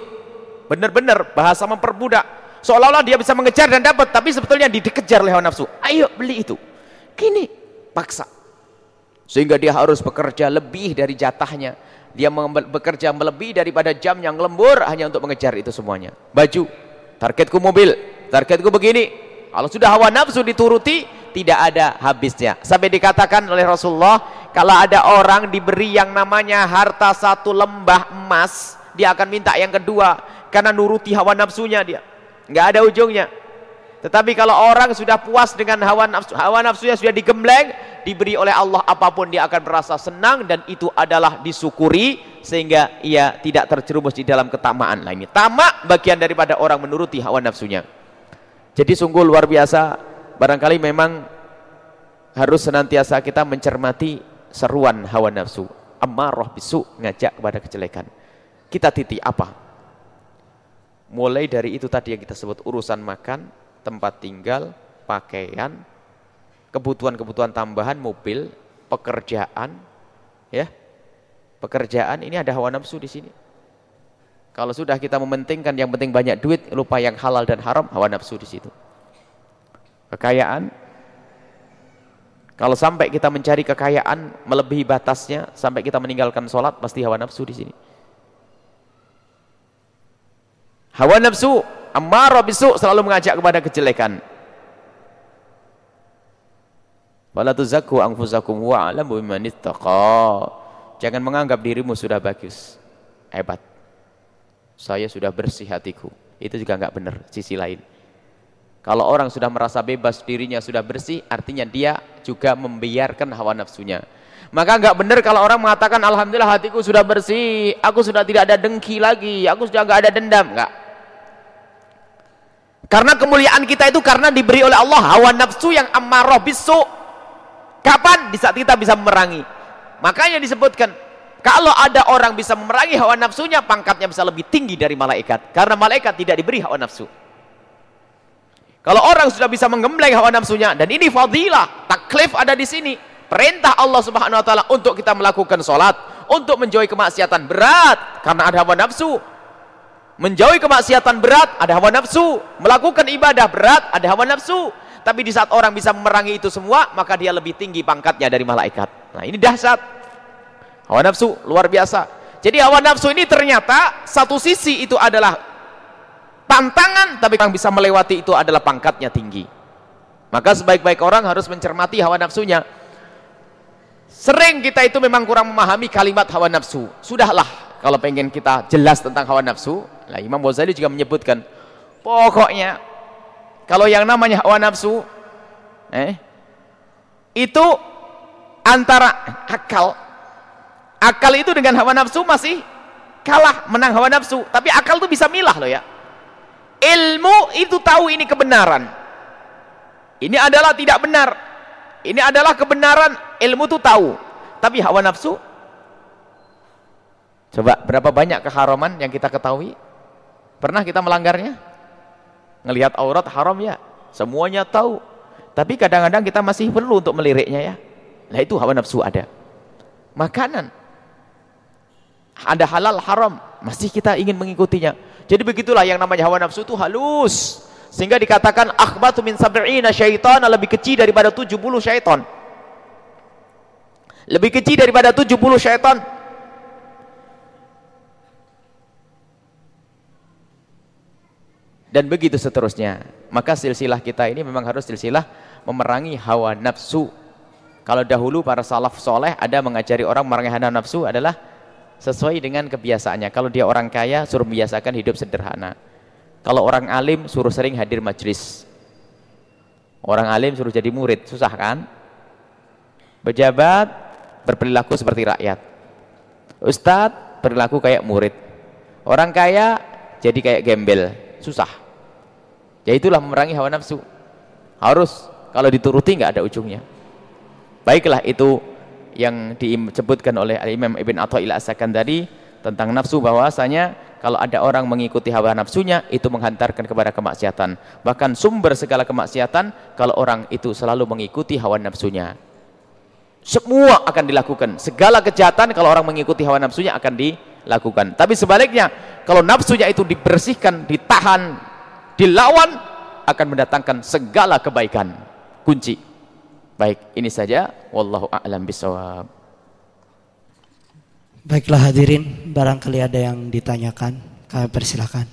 S1: Benar-benar bahasa memperbudak. Seolah-olah dia bisa mengejar dan dapat, tapi sebetulnya dikejar oleh hawa nafsu. Ayo beli itu. Kini paksa. Sehingga dia harus bekerja lebih dari jatahnya dia bekerja melebihi daripada jam yang lembur hanya untuk mengejar itu semuanya. Baju, targetku mobil, targetku begini. Kalau sudah hawa nafsu dituruti, tidak ada habisnya. Sampai dikatakan oleh Rasulullah, kalau ada orang diberi yang namanya harta satu lembah emas, dia akan minta yang kedua karena nuruti hawa nafsunya dia. Enggak ada ujungnya. Tetapi kalau orang sudah puas dengan hawa nafsu, hawa nafsunya sudah digembleng, diberi oleh Allah apa pun dia akan merasa senang dan itu adalah disyukuri sehingga ia tidak terjerumus di dalam ketamaan. Ini tamak bagian daripada orang menuruti hawa nafsunya. Jadi sungguh luar biasa, barangkali memang harus senantiasa kita mencermati seruan hawa nafsu. Ammarah bisu ngajak kepada kejelekan. Kita titik apa? Mulai dari itu tadi yang kita sebut urusan makan, tempat tinggal, pakaian, kebutuhan-kebutuhan tambahan, mobil, pekerjaan, ya. Pekerjaan ini ada hawa nafsu di sini. Kalau sudah kita mementingkan yang penting banyak duit, lupa yang halal dan haram, hawa nafsu di situ. Kekayaan, kalau sampai kita mencari kekayaan melebihi batasnya, sampai kita meninggalkan sholat, pasti hawa nafsu di sini. Hawa nafsu Ammarah bisu selalu mengajak kepada kejelekan. Wala tuzakku anfusakum wa a'lamu biman Jangan menganggap dirimu sudah bagus. Hebat. Saya sudah bersih hatiku. Itu juga enggak benar sisi lain. Kalau orang sudah merasa bebas dirinya sudah bersih, artinya dia juga membiarkan hawa nafsunya. Maka enggak benar kalau orang mengatakan alhamdulillah hatiku sudah bersih, aku sudah tidak ada dengki lagi, aku sudah enggak ada dendam, enggak. Karena kemuliaan kita itu karena diberi oleh Allah hawa nafsu yang amarah bisu. Kapan? Di saat kita bisa memerangi. Makanya disebutkan, kalau ada orang bisa memerangi hawa nafsunya, pangkatnya bisa lebih tinggi dari malaikat. Karena malaikat tidak diberi hawa nafsu. Kalau orang sudah bisa menggembleng hawa nafsunya, dan ini fadilah, taklif ada di sini. Perintah Allah subhanahu wa ta'ala untuk kita melakukan sholat, untuk menjauhi kemaksiatan berat, karena ada hawa nafsu menjauhi kemaksiatan berat ada hawa nafsu. Melakukan ibadah berat ada hawa nafsu. Tapi di saat orang bisa memerangi itu semua maka dia lebih tinggi pangkatnya dari malaikat. Nah ini dahsyat. Hawa nafsu luar biasa. Jadi hawa nafsu ini ternyata satu sisi itu adalah tantangan tapi yang bisa melewati itu adalah pangkatnya tinggi. Maka sebaik-baik orang harus mencermati hawa nafsunya. Sering kita itu memang kurang memahami kalimat hawa nafsu. Sudahlah kalau pengen kita jelas tentang hawa nafsu nah Imam Ghazali juga menyebutkan pokoknya kalau yang namanya hawa nafsu eh, itu antara akal. Akal itu dengan hawa nafsu masih kalah menang hawa nafsu. Tapi akal itu bisa milah loh ya. Ilmu itu tahu ini kebenaran. Ini adalah tidak benar. Ini adalah kebenaran. Ilmu itu tahu. Tapi hawa nafsu Coba berapa banyak keharaman yang kita ketahui? Pernah kita melanggarnya? Ngelihat aurat haram ya? Semuanya tahu. Tapi kadang-kadang kita masih perlu untuk meliriknya ya. Nah itu hawa nafsu ada. Makanan. Ada halal haram. Masih kita ingin mengikutinya. Jadi begitulah yang namanya hawa nafsu itu halus. Sehingga dikatakan akhbatu min sab'ina syaitan lebih kecil daripada 70 syaitan. Lebih kecil daripada 70 syaitan. Dan begitu seterusnya. Maka silsilah kita ini memang harus silsilah memerangi hawa nafsu. Kalau dahulu para salaf soleh ada mengajari orang memerangi hawa nafsu adalah sesuai dengan kebiasaannya. Kalau dia orang kaya suruh membiasakan hidup sederhana. Kalau orang alim suruh sering hadir majlis. Orang alim suruh jadi murid, susah kan? Pejabat berperilaku seperti rakyat. Ustadz perilaku kayak murid. Orang kaya jadi kayak gembel, susah. Ya itulah memerangi hawa nafsu. Harus kalau dituruti nggak ada ujungnya. Baiklah itu yang disebutkan oleh Imam Ibn Atha'il As-Sakandari tentang nafsu. Bahwasanya kalau ada orang mengikuti hawa nafsunya itu menghantarkan kepada kemaksiatan. Bahkan sumber segala kemaksiatan kalau orang itu selalu mengikuti hawa nafsunya. Semua akan dilakukan. Segala kejahatan kalau orang mengikuti hawa nafsunya akan dilakukan. Tapi sebaliknya kalau nafsunya itu dibersihkan ditahan dilawan akan mendatangkan segala kebaikan. Kunci. Baik ini saja. Wallahu a'lam bisawab
S2: Baiklah hadirin, barangkali ada yang ditanyakan, kami persilakan.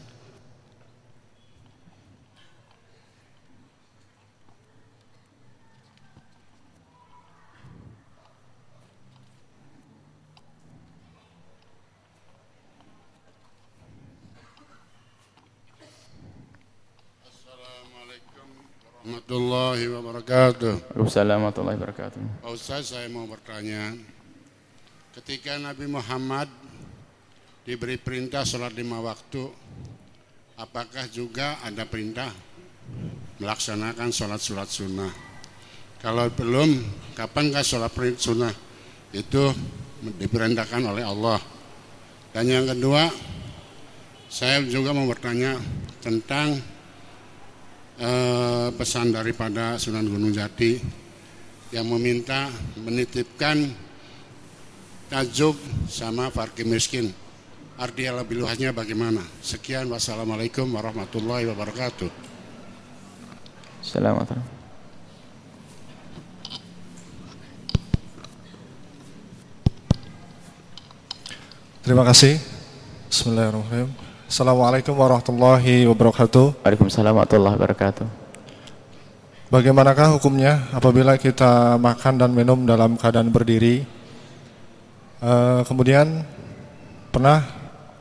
S3: Assalamualaikum warahmatullahi wabarakatuh.
S1: Waalaikumsalam warahmatullahi wabarakatuh.
S3: Pak Ustaz saya mau bertanya, Ketika Nabi Muhammad diberi perintah sholat lima waktu, apakah juga ada perintah melaksanakan sholat-sholat sunnah? Kalau belum, kapankah sholat sunnah itu diperintahkan oleh Allah? Dan yang kedua, saya juga mau bertanya tentang eh, pesan daripada Sunan Gunung Jati yang meminta menitipkan tajuk sama fakir miskin. Artinya lebih luasnya bagaimana? Sekian wassalamualaikum warahmatullahi wabarakatuh.
S1: Assalamualaikum.
S4: Terima kasih. Bismillahirrahmanirrahim. Assalamualaikum warahmatullahi wabarakatuh.
S1: Waalaikumsalam warahmatullahi wabarakatuh.
S4: Bagaimanakah hukumnya apabila kita makan dan minum dalam keadaan berdiri Uh, kemudian pernah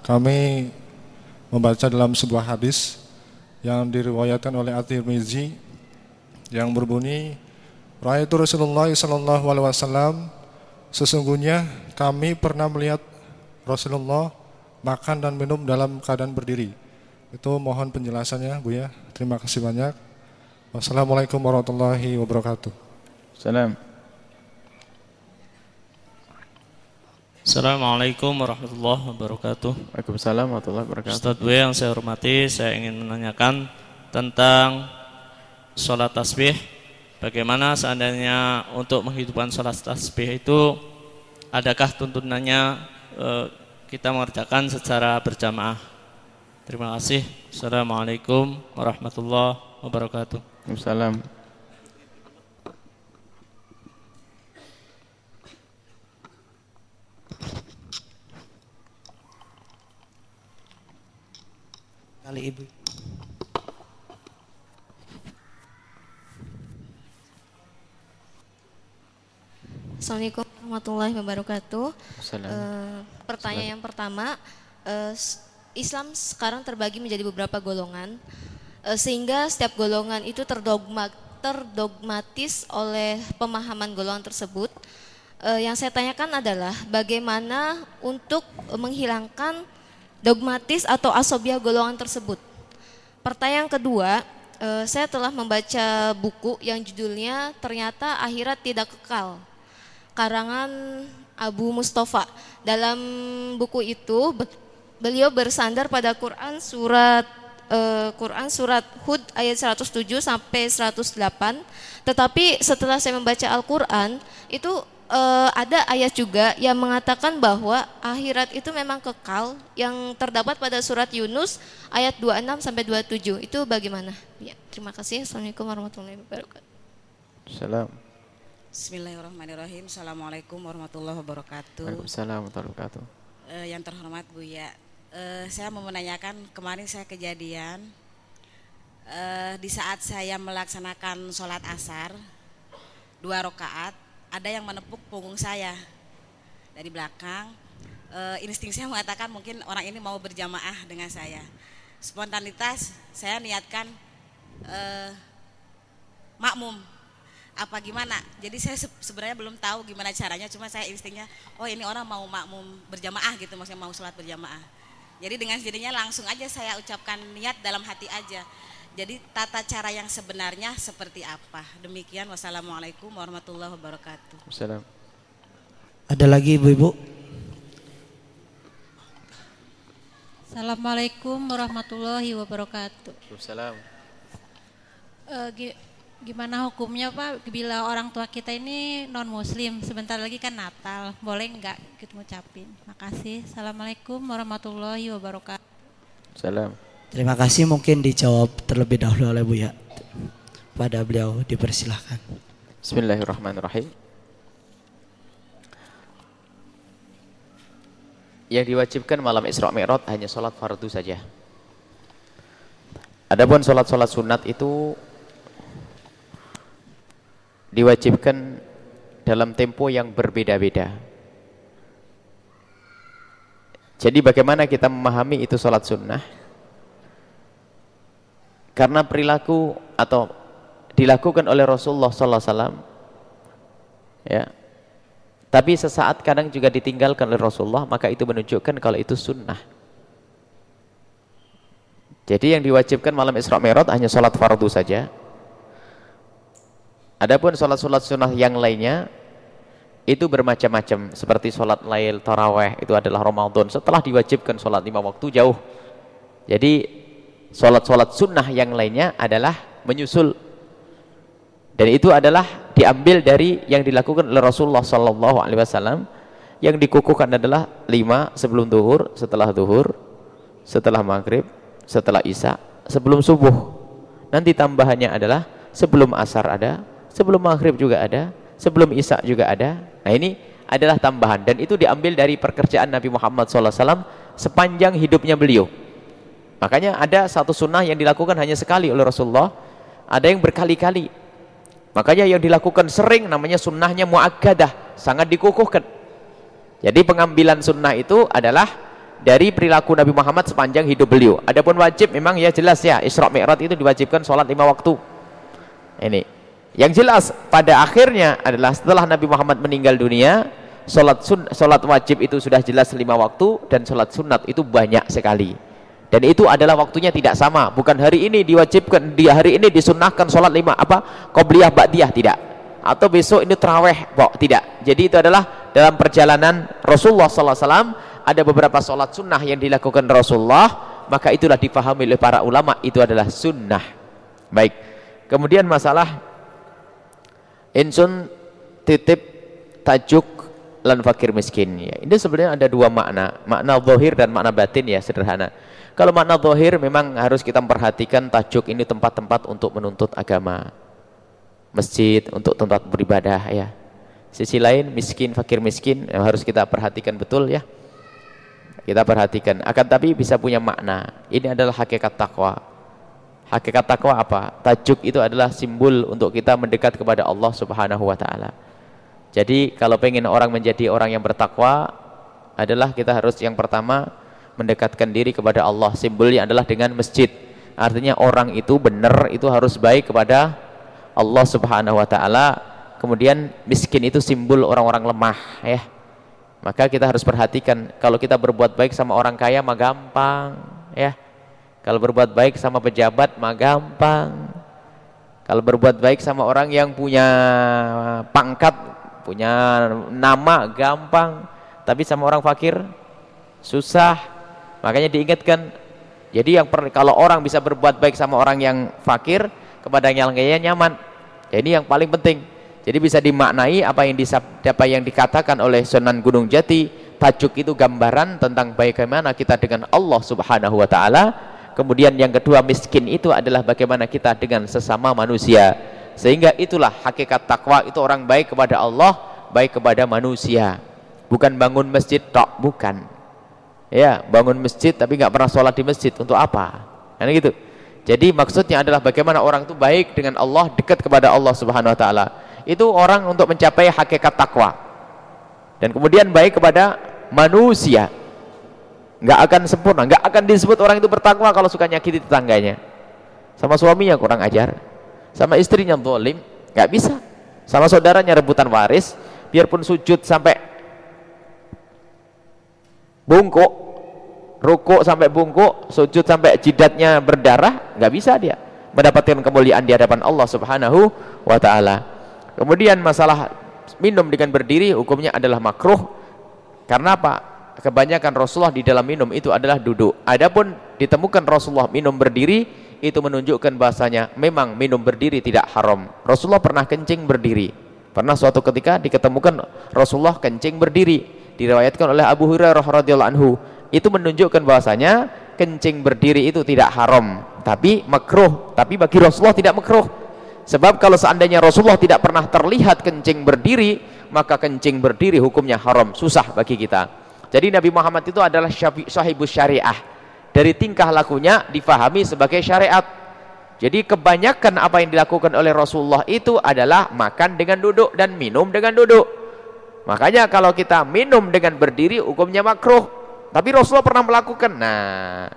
S4: kami membaca dalam sebuah hadis yang diriwayatkan oleh At-Tirmizi yang berbunyi Ra'aitu Rasulullah sallallahu alaihi wasallam sesungguhnya kami pernah melihat Rasulullah makan dan minum dalam keadaan berdiri. Itu mohon penjelasannya Bu ya. Terima kasih banyak. Wassalamualaikum warahmatullahi wabarakatuh.
S1: Salam.
S5: Assalamualaikum warahmatullahi wabarakatuh.
S1: Waalaikumsalam warahmatullahi wabarakatuh.
S5: Ustadz W yang saya hormati, saya ingin menanyakan tentang sholat tasbih. Bagaimana seandainya untuk menghidupkan sholat tasbih itu, adakah tuntunannya e, kita mengerjakan secara berjamaah? Terima kasih. Assalamualaikum warahmatullahi wabarakatuh.
S1: Waalaikumsalam.
S2: kali Ibu.
S6: Assalamualaikum warahmatullahi wabarakatuh. Uh, pertanyaan yang pertama, uh, Islam sekarang terbagi menjadi beberapa golongan, uh, sehingga setiap golongan itu terdogma, terdogmatis oleh pemahaman golongan tersebut. Uh, yang saya tanyakan adalah bagaimana untuk menghilangkan dogmatis atau asobia golongan tersebut. Pertanyaan kedua, saya telah membaca buku yang judulnya ternyata akhirat tidak kekal. Karangan Abu Mustafa. Dalam buku itu beliau bersandar pada Quran surat uh, Quran surat Hud ayat 107 sampai 108. Tetapi setelah saya membaca Al-Qur'an itu uh, ada ayat juga yang mengatakan bahwa akhirat itu memang kekal yang terdapat pada surat Yunus ayat 26 sampai 27. Itu bagaimana? Ya, terima kasih. Assalamualaikum warahmatullahi wabarakatuh.
S1: Salam.
S7: Bismillahirrahmanirrahim. Assalamualaikum warahmatullahi wabarakatuh.
S1: Waalaikumsalam warahmatullahi wabarakatuh.
S7: Uh, yang terhormat Bu ya, uh, saya mau menanyakan kemarin saya kejadian uh, di saat saya melaksanakan sholat asar dua rakaat, ada yang menepuk punggung saya dari belakang. Uh, insting saya mengatakan mungkin orang ini mau berjamaah dengan saya. Spontanitas saya niatkan uh, makmum apa gimana jadi saya sebenarnya belum tahu gimana caranya cuma saya instingnya oh ini orang mau makmum berjamaah gitu maksudnya mau sholat berjamaah jadi dengan jadinya langsung aja saya ucapkan niat dalam hati aja jadi tata cara yang sebenarnya seperti apa demikian wassalamualaikum warahmatullahi wabarakatuh
S1: Assalam.
S2: ada lagi ibu-ibu
S8: Assalamualaikum warahmatullahi wabarakatuh.
S1: Assalamualaikum.
S8: Uh, Gimana hukumnya Pak? Bila orang tua kita ini non muslim sebentar lagi kan Natal. Boleh nggak kita ngucapin? Makasih Assalamualaikum warahmatullahi wabarakatuh.
S1: Salam.
S2: Terima kasih mungkin dijawab terlebih dahulu oleh Bu ya. Pada beliau dipersilahkan.
S1: Bismillahirrahmanirrahim. Yang diwajibkan malam Isra Mi'raj hanya sholat fardu saja. Adapun sholat-sholat sunat itu diwajibkan dalam tempo yang berbeda-beda. Jadi bagaimana kita memahami itu sholat sunnah? Karena perilaku atau dilakukan oleh Rasulullah SAW, ya. Tapi sesaat kadang juga ditinggalkan oleh Rasulullah, maka itu menunjukkan kalau itu sunnah. Jadi yang diwajibkan malam Isra Mi'raj hanya sholat fardu saja, Adapun sholat-sholat sunnah yang lainnya itu bermacam-macam seperti sholat lail, taraweh itu adalah Ramadan setelah diwajibkan sholat lima waktu jauh. Jadi sholat-sholat sunnah yang lainnya adalah menyusul dan itu adalah diambil dari yang dilakukan oleh Rasulullah Sallallahu Alaihi Wasallam yang dikukuhkan adalah lima sebelum duhur, setelah duhur, setelah maghrib, setelah isya, sebelum subuh. Nanti tambahannya adalah sebelum asar ada, sebelum maghrib juga ada, sebelum isya juga ada. Nah ini adalah tambahan dan itu diambil dari pekerjaan Nabi Muhammad SAW sepanjang hidupnya beliau. Makanya ada satu sunnah yang dilakukan hanya sekali oleh Rasulullah, ada yang berkali-kali. Makanya yang dilakukan sering namanya sunnahnya muakkadah, sangat dikukuhkan. Jadi pengambilan sunnah itu adalah dari perilaku Nabi Muhammad sepanjang hidup beliau. Adapun wajib memang ya jelas ya, Isra Mi'raj itu diwajibkan sholat lima waktu. Ini yang jelas pada akhirnya adalah setelah Nabi Muhammad meninggal dunia, sholat, sun, sholat wajib itu sudah jelas lima waktu dan sholat sunat itu banyak sekali. Dan itu adalah waktunya tidak sama. Bukan hari ini diwajibkan, di hari ini disunahkan sholat lima apa qobliyah ba'diyah tidak. Atau besok ini teraweh, kok tidak. Jadi itu adalah dalam perjalanan Rasulullah SAW ada beberapa sholat sunnah yang dilakukan Rasulullah, maka itulah dipahami oleh para ulama itu adalah sunnah. Baik. Kemudian masalah Insun titip tajuk lan fakir miskin ya. Ini sebenarnya ada dua makna, makna zahir dan makna batin ya sederhana. Kalau makna zahir memang harus kita memperhatikan tajuk ini tempat-tempat untuk menuntut agama. Masjid untuk tempat beribadah ya. Sisi lain miskin fakir miskin yang harus kita perhatikan betul ya. Kita perhatikan akan tapi bisa punya makna. Ini adalah hakikat takwa. Hakikat takwa apa? Tajuk itu adalah simbol untuk kita mendekat kepada Allah Subhanahu wa taala. Jadi kalau pengen orang menjadi orang yang bertakwa adalah kita harus yang pertama mendekatkan diri kepada Allah. Simbolnya adalah dengan masjid. Artinya orang itu benar itu harus baik kepada Allah Subhanahu wa taala. Kemudian miskin itu simbol orang-orang lemah ya. Maka kita harus perhatikan kalau kita berbuat baik sama orang kaya mah gampang ya kalau berbuat baik sama pejabat mah gampang. Kalau berbuat baik sama orang yang punya pangkat, punya nama gampang. Tapi sama orang fakir susah. Makanya diingatkan. Jadi yang per, kalau orang bisa berbuat baik sama orang yang fakir kepada yang kaya nyaman. Jadi yang paling penting. Jadi bisa dimaknai apa yang disab, apa yang dikatakan oleh Sunan Gunung Jati, tajuk itu gambaran tentang bagaimana kita dengan Allah Subhanahu wa taala Kemudian yang kedua miskin itu adalah bagaimana kita dengan sesama manusia. sehingga itulah hakikat takwa itu orang baik kepada Allah baik kepada manusia. Bukan bangun masjid tok bukan. Ya bangun masjid tapi nggak pernah sholat di masjid untuk apa? Kan gitu. Jadi maksudnya adalah bagaimana orang itu baik dengan Allah dekat kepada Allah subhanahu wa ta'ala. Itu orang untuk mencapai hakikat takwa. Dan kemudian baik kepada manusia nggak akan sempurna nggak akan disebut orang itu bertakwa kalau suka nyakiti tetangganya. Sama suaminya kurang ajar. Sama istrinya zalim nggak bisa. Sama saudaranya rebutan waris biarpun sujud sampai bungkuk ruku sampai bungkuk sujud sampai jidatnya berdarah nggak bisa dia mendapatkan kemuliaan di hadapan Allah subhanahu wa ta'ala. Kemudian masalah minum dengan berdiri hukumnya adalah makruh. Karena apa kebanyakan Rasulullah di dalam minum itu adalah duduk. Adapun ditemukan Rasulullah minum berdiri itu menunjukkan bahasanya memang minum berdiri tidak haram. Rasulullah pernah kencing berdiri. Pernah suatu ketika diketemukan Rasulullah kencing berdiri. Diriwayatkan oleh Abu Hurairah radhiyallahu anhu. Itu menunjukkan bahasanya kencing berdiri itu tidak haram. Tapi makruh. Tapi bagi Rasulullah tidak makruh. Sebab kalau seandainya Rasulullah tidak pernah terlihat kencing berdiri maka kencing berdiri hukumnya haram. Susah bagi kita jadi Nabi Muhammad itu adalah sahibus syariah. Dari tingkah lakunya difahami sebagai syariat. Jadi kebanyakan apa yang dilakukan oleh Rasulullah itu adalah makan dengan duduk dan minum dengan duduk. Makanya kalau kita minum dengan berdiri hukumnya makruh. Tapi Rasulullah pernah melakukan. Nah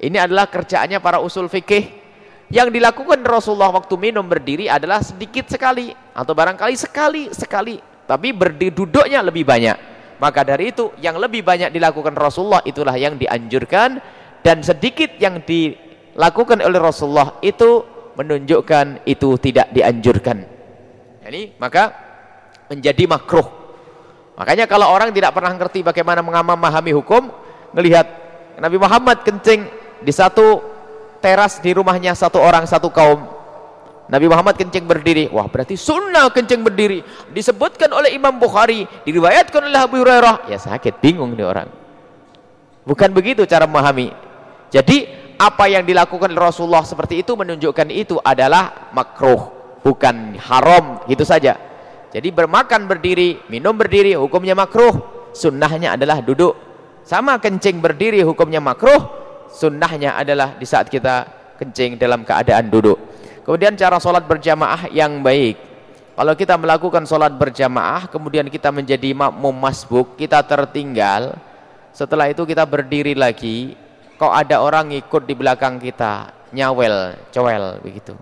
S1: ini adalah kerjaannya para usul fikih. Yang dilakukan Rasulullah waktu minum berdiri adalah sedikit sekali atau barangkali sekali sekali. Tapi berdiri duduknya lebih banyak maka dari itu yang lebih banyak dilakukan Rasulullah itulah yang dianjurkan dan sedikit yang dilakukan oleh Rasulullah itu menunjukkan itu tidak dianjurkan. Jadi maka menjadi makruh. Makanya kalau orang tidak pernah ngerti bagaimana memahami hukum melihat Nabi Muhammad kencing di satu teras di rumahnya satu orang satu kaum Nabi Muhammad kencing berdiri wah berarti sunnah kencing berdiri disebutkan oleh Imam Bukhari diriwayatkan oleh Abu Hurairah ya sakit bingung nih orang bukan begitu cara memahami jadi apa yang dilakukan Rasulullah seperti itu menunjukkan itu adalah makruh, bukan haram, gitu saja. Jadi bermakan berdiri, minum berdiri, hukumnya makruh. Sunnahnya adalah duduk. Sama kencing berdiri, hukumnya makruh. Sunnahnya adalah di saat kita kencing dalam keadaan duduk. Kemudian cara sholat berjamaah yang baik. Kalau kita melakukan sholat berjamaah, kemudian kita menjadi makmum masbuk, kita tertinggal. Setelah itu kita berdiri lagi, kok ada orang ikut di belakang kita nyawel, cowel begitu.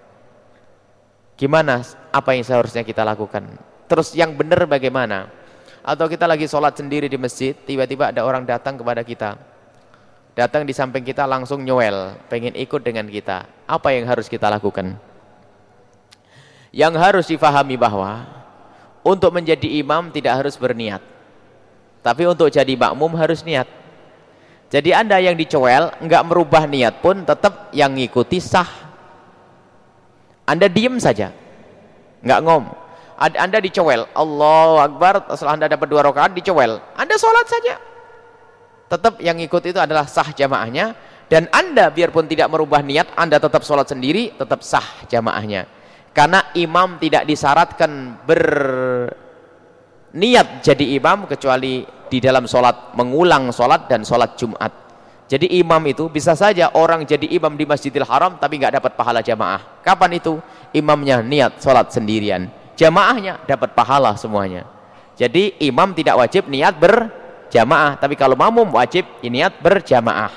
S1: Gimana apa yang seharusnya kita lakukan? Terus yang benar bagaimana? Atau kita lagi sholat sendiri di masjid, tiba-tiba ada orang datang kepada kita. Datang di samping kita langsung nyowel, pengen ikut dengan kita. Apa yang harus kita lakukan? Yang harus difahami bahwa untuk menjadi imam tidak harus berniat. Tapi untuk jadi makmum harus niat. Jadi anda yang dicowel nggak merubah niat pun tetap yang ngikuti sah. Anda diem saja, nggak ngom. Anda dicowel, Allah Akbar, setelah anda dapat dua rakaat dicowel, anda sholat saja. Tetap yang ikut itu adalah sah jamaahnya dan anda biarpun tidak merubah niat, anda tetap sholat sendiri, tetap sah jamaahnya. Karena imam tidak disyaratkan berniat jadi imam kecuali di dalam sholat mengulang sholat dan sholat Jumat. Jadi imam itu bisa saja orang jadi imam di Masjidil Haram tapi nggak dapat pahala jamaah. Kapan itu? Imamnya niat sholat sendirian. Jamaahnya dapat pahala semuanya. Jadi imam tidak wajib niat berjamaah. Tapi kalau makmum wajib niat berjamaah.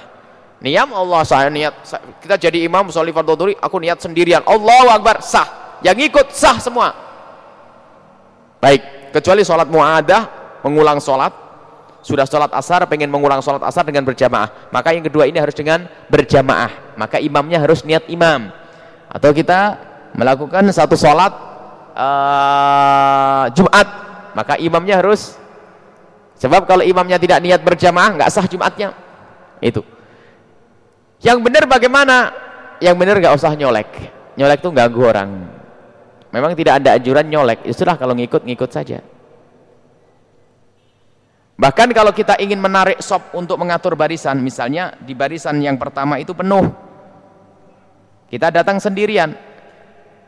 S1: Niat Allah saya niat kita jadi imam sholat fardhu aku niat sendirian. Allah Akbar sah yang ikut sah semua. Baik kecuali sholat muadah mengulang sholat. Sudah sholat asar pengen mengulang sholat asar dengan berjamaah. Maka yang kedua ini harus dengan berjamaah. Maka imamnya harus niat imam. Atau kita melakukan satu sholat uh, Jumat. Maka imamnya harus sebab kalau imamnya tidak niat berjamaah nggak sah Jumatnya. Itu. Yang benar bagaimana? Yang benar nggak usah nyolek. Nyolek itu ganggu orang memang tidak ada anjuran nyolek istilah kalau ngikut ngikut saja Bahkan kalau kita ingin menarik sop untuk mengatur barisan, misalnya di barisan yang pertama itu penuh. Kita datang sendirian.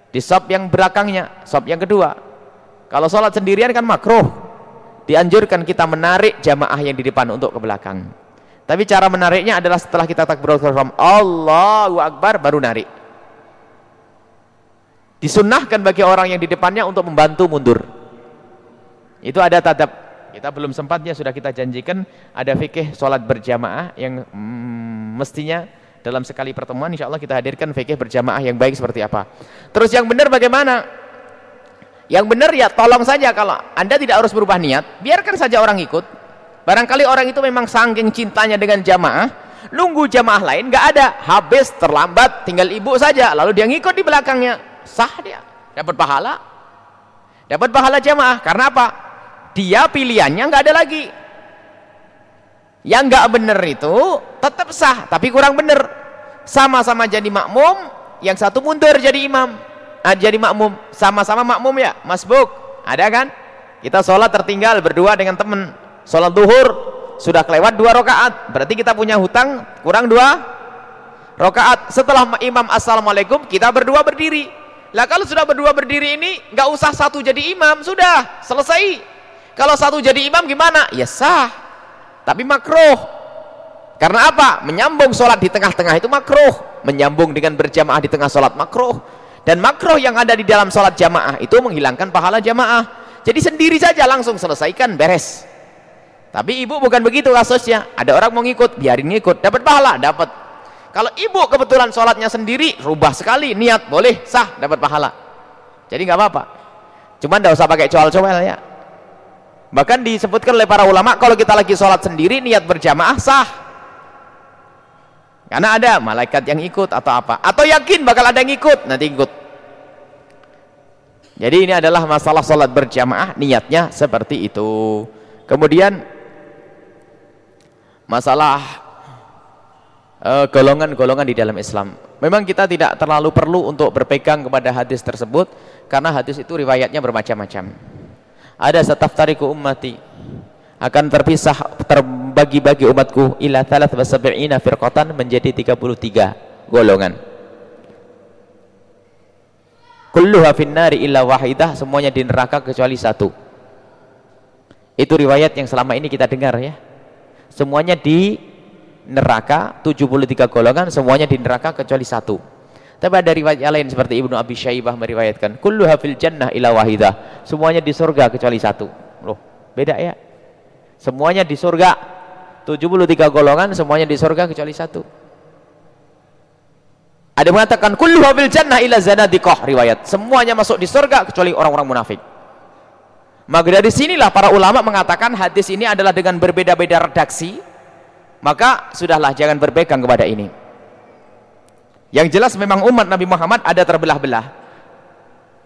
S1: Di sop yang belakangnya, sop yang kedua. Kalau sholat sendirian kan makruh. Dianjurkan kita menarik jamaah yang di depan untuk ke belakang. Tapi cara menariknya adalah setelah kita ihram, Allahu Akbar baru narik. Disunnahkan bagi orang yang di depannya untuk membantu mundur. Itu ada tadab. Kita belum sempatnya sudah kita janjikan ada fikih sholat berjamaah yang mm, mestinya dalam sekali pertemuan insya Allah kita hadirkan fikih berjamaah yang baik seperti apa. Terus yang benar bagaimana? Yang benar ya tolong saja kalau Anda tidak harus berubah niat, biarkan saja orang ikut. Barangkali orang itu memang saking cintanya dengan jamaah, nunggu jamaah lain nggak ada, habis terlambat, tinggal ibu saja, lalu dia ngikut di belakangnya sah dia. Dapat pahala. Dapat pahala jamaah. Karena apa? Dia pilihannya nggak ada lagi. Yang nggak benar itu tetap sah tapi kurang benar sama-sama jadi makmum yang satu mundur jadi imam. Ah, jadi makmum. Sama-sama makmum ya Mas Buk ada kan? Kita sholat tertinggal berdua dengan teman sholat duhur sudah kelewat dua rakaat. Berarti kita punya hutang kurang dua rakaat. Setelah imam assalamualaikum kita berdua berdiri lah kalau sudah berdua berdiri ini nggak usah satu jadi imam, sudah selesai. Kalau satu jadi imam gimana? Ya sah. Tapi makruh. Karena apa? Menyambung sholat di tengah-tengah itu makruh. Menyambung dengan berjamaah di tengah sholat makruh. Dan makruh yang ada di dalam sholat jamaah itu menghilangkan pahala jamaah. Jadi sendiri saja langsung selesaikan beres. Tapi ibu bukan begitu kasusnya. Ada orang mau ngikut, biarin ngikut. Dapat pahala, dapat kalau ibu kebetulan sholatnya sendiri, rubah sekali niat, boleh sah dapat pahala. Jadi nggak apa-apa. Cuman nggak usah pakai coel-coel ya. Bahkan disebutkan oleh para ulama kalau kita lagi sholat sendiri niat berjamaah sah. Karena ada malaikat yang ikut atau apa. Atau yakin bakal ada yang ikut, nanti ikut. Jadi ini adalah masalah sholat berjamaah niatnya seperti itu. Kemudian masalah golongan-golongan uh, di dalam Islam. Memang kita tidak terlalu perlu untuk berpegang kepada hadis tersebut karena hadis itu riwayatnya bermacam-macam. Ada sataftariku ummati akan terpisah terbagi-bagi umatku ila thalath wa sab'ina firqatan menjadi 33 golongan. Kulluha finnari illa wahidah semuanya di neraka kecuali satu. Itu riwayat yang selama ini kita dengar ya. Semuanya di neraka 73 golongan semuanya di neraka kecuali satu. Tapi ada riwayat lain seperti Ibnu Abi Syaibah meriwayatkan kullu hafil jannah ila wahidah. Semuanya di surga kecuali satu. Loh beda ya? Semuanya di surga 73 golongan semuanya di surga kecuali satu. Ada mengatakan kullu hafil jannah ila zanadiqah riwayat. Semuanya masuk di surga kecuali orang-orang munafik. Maka dari sinilah para ulama mengatakan hadis ini adalah dengan berbeda-beda redaksi maka sudahlah jangan berpegang kepada ini. Yang jelas memang umat Nabi Muhammad ada terbelah-belah.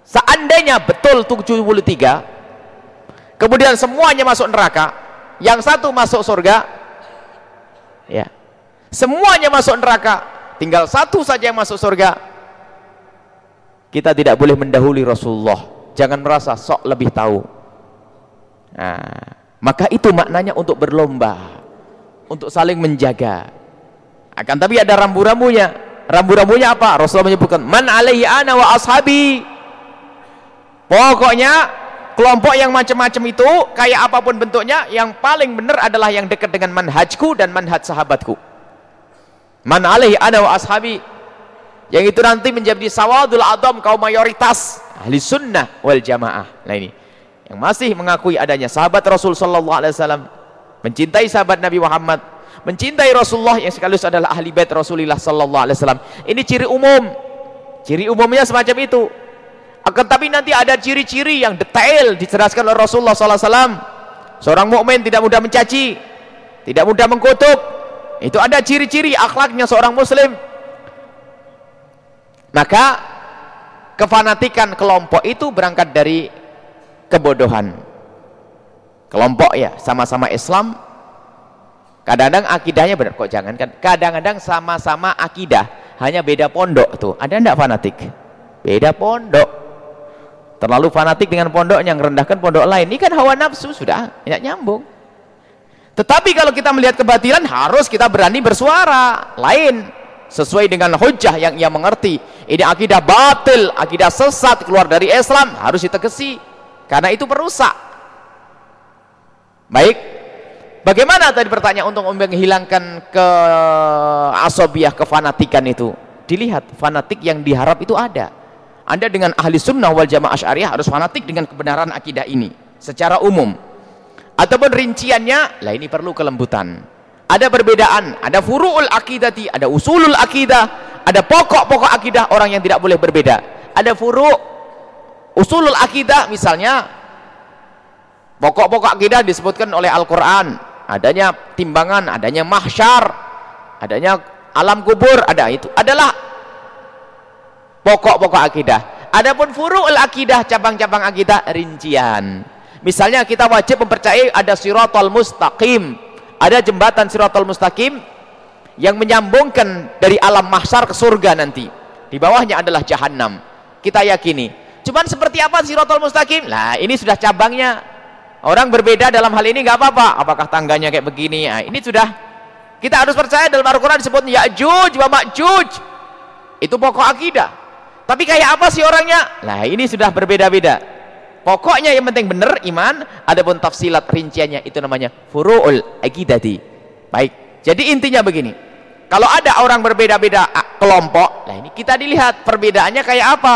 S1: Seandainya betul 73 kemudian semuanya masuk neraka yang satu masuk surga ya. Semuanya masuk neraka tinggal satu saja yang masuk surga kita tidak boleh mendahului Rasulullah. Jangan merasa sok lebih tahu. Nah, maka itu maknanya untuk berlomba untuk saling menjaga. Akan tapi ada rambu-rambunya. Rambu-rambunya apa? Rasulullah menyebutkan man alaihi ana wa ashabi. Pokoknya kelompok yang macam-macam itu kayak apa pun bentuknya yang paling benar adalah yang dekat dengan manhajku dan manhaj sahabatku. Man alaihi ana wa ashabi. Yang itu nanti menjadi sawadul adam kaum mayoritas ahli sunnah wal jamaah. Nah ini yang masih mengakui adanya sahabat Rasul sallallahu alaihi wasallam mencintai sahabat Nabi Muhammad. Mencintai Rasulullah yang sekaligus adalah ahli bait Rasulullah sallallahu alaihi wasallam. Ini ciri umum. Ciri umumnya semacam itu. Akan tapi nanti ada ciri-ciri yang detail diceraskan oleh Rasulullah sallallahu alaihi wasallam. Seorang mukmin tidak mudah mencaci tidak mudah mengkutuk. Itu ada ciri-ciri akhlaknya seorang muslim. Maka kefanatikan kelompok itu berangkat dari kebodohan kelompok ya sama-sama Islam. Kadang-kadang akidahnya benar kok jangan kan kadang-kadang sama-sama akidah. Hanya beda pondok tuh. Ada enggak fanatik? Beda pondok. Terlalu fanatik dengan pondok yang rendahkan pondok lain. Ini kan hawa nafsu sudah tidak nyambung. Tetapi kalau kita melihat kebatilan harus kita berani bersuara. Lain sesuai dengan hujah yang ia mengerti. Ini akidah batil akidah sesat keluar dari Islam harus ditegesi. Karena itu perusak baik. Bagaimana tadi pertanyaan untuk menghilangkan ke asobiah kefanatikan itu? Dilihat fanatik yang diharap itu ada. Anda dengan ahli sunnah wal jamaah syariah harus fanatik dengan kebenaran akidah ini secara umum. Ataupun rinciannya lah ini perlu kelembutan. Ada perbedaan ada furu'ul akidati ada usulul akidah ada pokok-pokok akidah orang yang tidak boleh berbeda. Ada furu' usulul akidah misalnya pokok-pokok akidah disebutkan oleh Al-Quran. Adanya timbangan, adanya mahsyar adanya alam kubur ada itu. Adalah pokok-pokok akidah. Adapun furu'ul akidah cabang-cabang akidah rincian. Misalnya kita wajib mempercayai ada siratal mustaqim. Ada jembatan siratal mustaqim yang menyambungkan dari alam mahsyar ke surga nanti. Di bawahnya adalah jahannam. Kita yakini. Cuman seperti apa siratal mustaqim? Lah ini sudah cabangnya orang berbeda dalam hal ini nggak apa-apa apakah tangganya kayak begini nah, ini sudah kita harus percaya dalam Al-Quran disebut Ya'juj wa Ma'juj itu pokok akidah tapi kayak apa sih orangnya? Nah ini sudah berbeda-beda. Pokoknya yang penting benar iman, adapun tafsilat rinciannya itu namanya furu'ul akidati. Baik. Jadi intinya begini. Kalau ada orang berbeda-beda kelompok, nah ini kita dilihat perbedaannya kayak apa.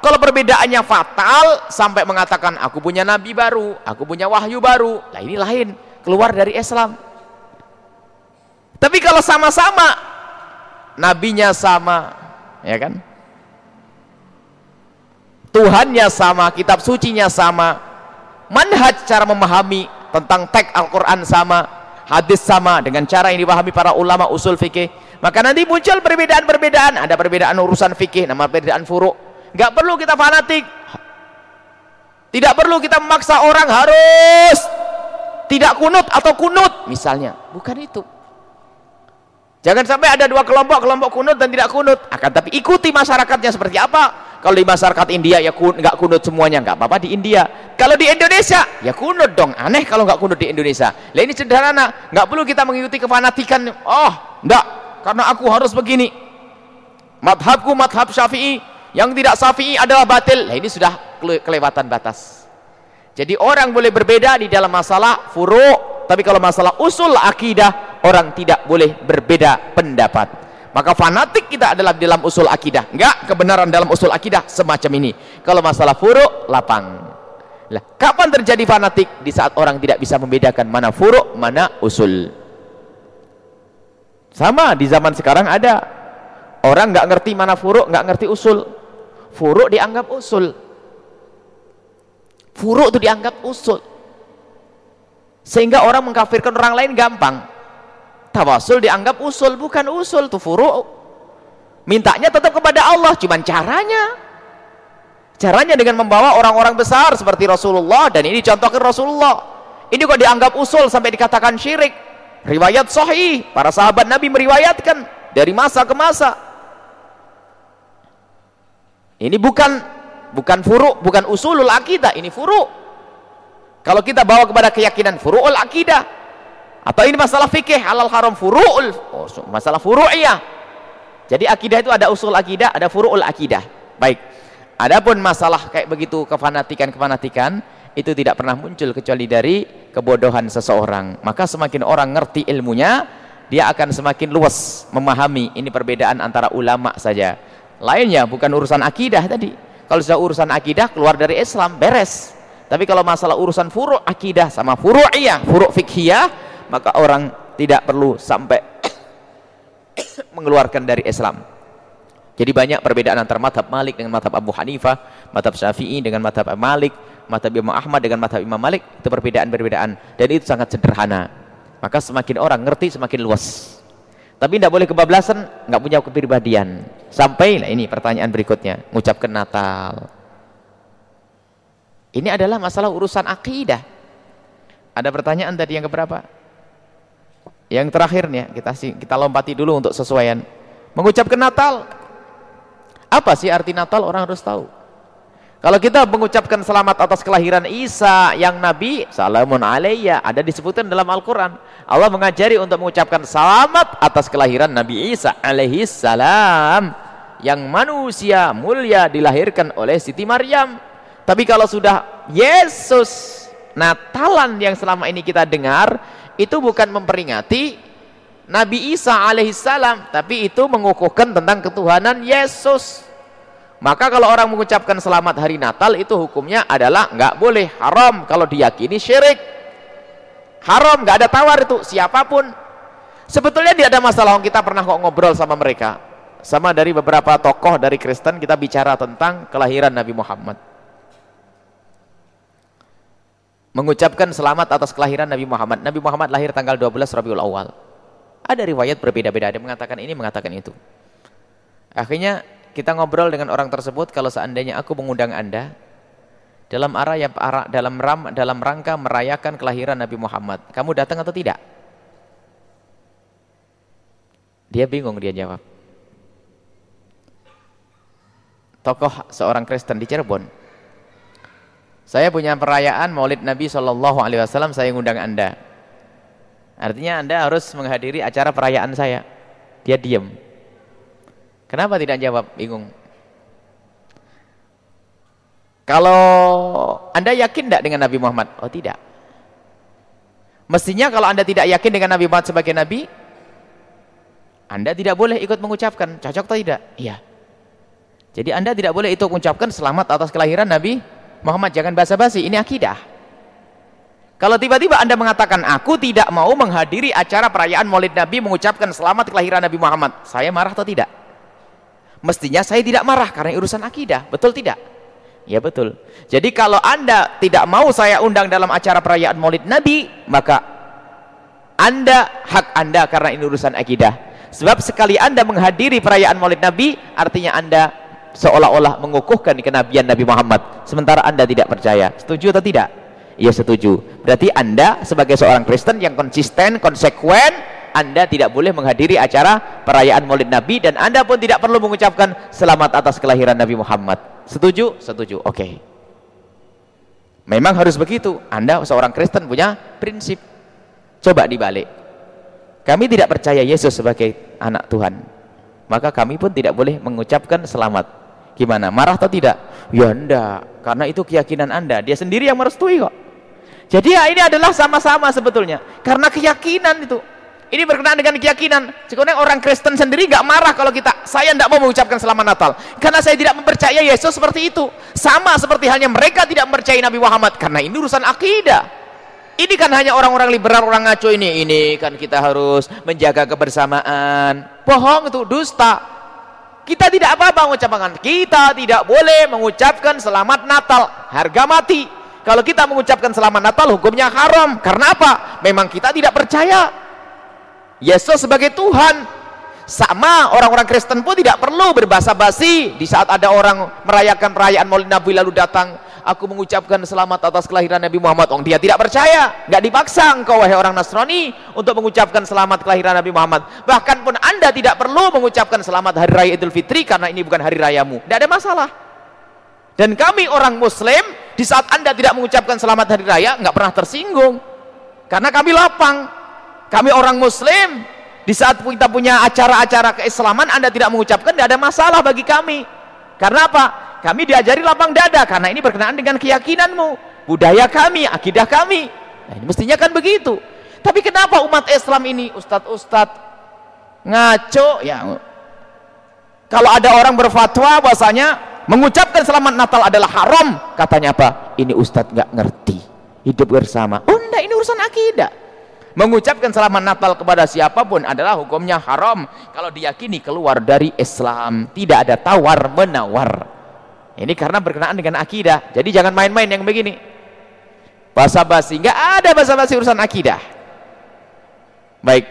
S1: Kalau perbedaannya fatal sampai mengatakan aku punya nabi baru, aku punya wahyu baru, lah ini lain, keluar dari Islam. Tapi kalau sama-sama nabinya sama, ya kan? Tuhannya sama, kitab sucinya sama, manhaj cara memahami tentang teks Al-Quran sama, hadis sama dengan cara yang dipahami para ulama usul fikih. Maka nanti muncul perbedaan-perbedaan, ada perbedaan urusan fikih, nama perbedaan furuk. Gak perlu kita fanatik. Tidak perlu kita memaksa orang harus tidak kunut atau kunut. Misalnya. Bukan itu. Jangan sampai ada dua kelompok, kelompok kunut dan tidak kunut. Akan tapi ikuti masyarakatnya seperti apa. Kalau di masyarakat India ya kun, nggak kunut semuanya. Nggak apa-apa di India. Kalau di Indonesia ya kunut dong. Aneh kalau nggak kunut di Indonesia. Lah ini sederhana. Nggak perlu kita mengikuti kefanatikan. Oh enggak karena aku harus begini. Madhabku madhab syafi'i yang tidak syafi'i adalah batil. Lah ini sudah kelewatan batas. Jadi orang boleh berbeda di dalam masalah furu' tapi kalau masalah usul akidah orang tidak boleh berbeda pendapat. Maka fanatik kita adalah dalam usul akidah. Enggak kebenaran dalam usul akidah semacam ini. Kalau masalah furuk lapang. Lah kapan terjadi fanatik? Di saat orang tidak bisa membedakan mana furuk mana usul. Sama di zaman sekarang ada. Orang enggak ngerti mana furuk enggak ngerti usul furuk dianggap usul. Furuk itu dianggap usul. Sehingga orang mengkafirkan orang lain gampang. Tawasul dianggap usul bukan usul tuh furu mintanya tetap kepada Allah cuman caranya. Caranya dengan membawa orang-orang besar seperti Rasulullah dan ini contohkan Rasulullah. Ini kok dianggap usul sampai dikatakan syirik? Riwayat sahih. Para sahabat Nabi meriwayatkan dari masa ke masa ini bukan bukan furu bukan usulul akidah ini furu. Kalau kita bawa kepada keyakinan furu'ul akidah atau ini masalah fikih halal haram furu'ul oh, masalah furu'iyah. Jadi akidah itu ada usul akidah ada furu'ul akidah. Baik adapun masalah kayak begitu kefanatikan-kefanatikan itu tidak pernah muncul kecuali dari kebodohan seseorang. Maka semakin orang ngerti ilmunya dia akan semakin luas memahami. Ini perbedaan antara ulama saja lainnya bukan urusan akidah tadi. Kalau sudah urusan akidah keluar dari Islam beres. Tapi kalau masalah urusan furu' akidah sama furu'iyah furu' fikhiyah maka orang tidak perlu sampai mengeluarkan dari Islam. Jadi banyak perbedaan antara madhab Malik dengan madhab Abu Hanifah madhab Syafi'i dengan madhab Malik madhab Imam Ahmad dengan madhab Imam Malik. Itu perbedaan-perbedaan. Dan itu sangat sederhana. Maka semakin orang ngerti semakin luas tapi tidak boleh kebablasan nggak punya kepribadian sampai nah ini pertanyaan berikutnya mengucapkan Natal ini adalah masalah urusan akidah ada pertanyaan tadi yang keberapa? Yang terakhir nih, kita kita lompati dulu untuk sesuaian. Mengucapkan Natal. Apa sih arti Natal orang harus tahu. Kalau kita mengucapkan selamat atas kelahiran Isa yang Nabi salamun alaiya ada disebutkan dalam Al-Qur'an. Allah mengajari untuk mengucapkan selamat atas kelahiran Nabi Isa alaihi salam yang manusia mulia dilahirkan oleh Siti Maryam. Tapi kalau sudah Yesus Natalan yang selama ini kita dengar itu bukan memperingati Nabi Isa alaihi salam, tapi itu mengukuhkan tentang ketuhanan Yesus. Maka kalau orang mengucapkan selamat hari Natal itu hukumnya adalah nggak boleh haram kalau diyakini syirik. Haram, nggak ada tawar itu siapa pun. Sebetulnya tidak ada masalah kita pernah kok ngobrol sama mereka. Sama dari beberapa tokoh dari Kristen kita bicara tentang kelahiran Nabi Muhammad. Mengucapkan selamat atas kelahiran Nabi Muhammad. Nabi Muhammad lahir tanggal 12 Rabiul Awal. Ada riwayat berbeda-beda, ada mengatakan ini, mengatakan itu. Akhirnya kita ngobrol dengan orang tersebut kalau seandainya aku mengundang Anda dalam arah yang dalam ram, dalam rangka merayakan kelahiran Nabi Muhammad. Kamu datang atau tidak? Dia bingung dia jawab. Tokoh seorang Kristen di Cirebon. Saya punya perayaan Maulid Nabi Shallallahu alaihi wasallam saya ngundang Anda. Artinya Anda harus menghadiri acara perayaan saya. Dia diam. Kenapa tidak jawab? Bingung. Kalau Anda yakin tidak dengan Nabi Muhammad? Oh tidak. Mestinya kalau Anda tidak yakin dengan Nabi Muhammad sebagai Nabi, Anda tidak boleh ikut mengucapkan. Cocok atau tidak? Iya. Jadi Anda tidak boleh itu mengucapkan selamat atas kelahiran Nabi Muhammad. Jangan basa-basi, ini akidah. Kalau tiba-tiba Anda mengatakan, aku tidak mau menghadiri acara perayaan maulid Nabi mengucapkan selamat kelahiran Nabi Muhammad. Saya marah atau tidak? Mestinya saya tidak marah karena urusan akidah. Betul tidak? Ya betul. Jadi kalau anda tidak mau saya undang dalam acara perayaan maulid Nabi, maka anda, hak anda karena ini urusan akidah. Sebab sekali anda menghadiri perayaan maulid Nabi, artinya anda seolah-olah mengukuhkan kenabian Nabi Muhammad. Sementara anda tidak percaya. Setuju atau tidak? Ya setuju. Berarti anda sebagai seorang Kristen yang konsisten, konsekuen, anda tidak boleh menghadiri acara perayaan Maulid Nabi dan Anda pun tidak perlu mengucapkan selamat atas kelahiran Nabi Muhammad. Setuju? Setuju. Oke. Okay. Memang harus begitu. Anda seorang Kristen punya prinsip. Coba dibalik. Kami tidak percaya Yesus sebagai anak Tuhan. Maka kami pun tidak boleh mengucapkan selamat. Gimana? Marah atau tidak? Ya enggak. Karena itu keyakinan Anda. Dia sendiri yang merestui kok. Jadi ya ini adalah sama-sama sebetulnya. Karena keyakinan itu. Ini berkenaan dengan keyakinan. Sebenarnya orang Kristen sendiri nggak marah kalau kita, saya tidak mau mengucapkan selamat Natal. Karena saya tidak mempercayai Yesus seperti itu. Sama seperti halnya mereka tidak mempercayai Nabi Muhammad. Karena ini urusan akidah. Ini kan hanya orang-orang liberal, orang ngaco ini. Ini kan kita harus menjaga kebersamaan. Bohong itu, dusta. Kita tidak apa-apa mengucapkan. Kita tidak boleh mengucapkan selamat Natal. Harga mati. Kalau kita mengucapkan selamat Natal, hukumnya haram. Karena apa? Memang kita tidak percaya Yesus sebagai Tuhan. Sama orang-orang Kristen pun tidak perlu berbahasa basi. Di saat ada orang merayakan perayaan maulid Nabi lalu datang aku mengucapkan selamat atas kelahiran Nabi Muhammad. Oh dia tidak percaya. Nggak dipaksa engkau wahai orang Nasrani untuk mengucapkan selamat kelahiran Nabi Muhammad. Bahkan pun anda tidak perlu mengucapkan selamat hari raya idul fitri karena ini bukan hari rayamu. Tidak ada masalah. Dan kami orang muslim di saat anda tidak mengucapkan selamat hari raya nggak pernah tersinggung. Karena kami lapang kami orang muslim, di saat kita punya acara-acara keislaman, Anda tidak mengucapkan, tidak ada masalah bagi kami. Karena apa? Kami diajari lapang dada, karena ini berkenaan dengan keyakinanmu, budaya kami, akidah kami. Nah, ini mestinya kan begitu. Tapi kenapa umat Islam ini, ustadz-ustadz, ngaco, ya kalau ada orang berfatwa bahasanya mengucapkan selamat Natal adalah haram, katanya apa? Ini ustadz nggak ngerti, hidup bersama. Oh enggak, ini urusan akidah mengucapkan selamat Natal kepada siapa pun adalah hukumnya haram. Kalau diyakini keluar dari Islam tidak ada tawar menawar. Ini karena berkenaan dengan akidah. Jadi jangan main-main yang begini. Bahasa basi nggak ada bahasa basi urusan akidah. Baik.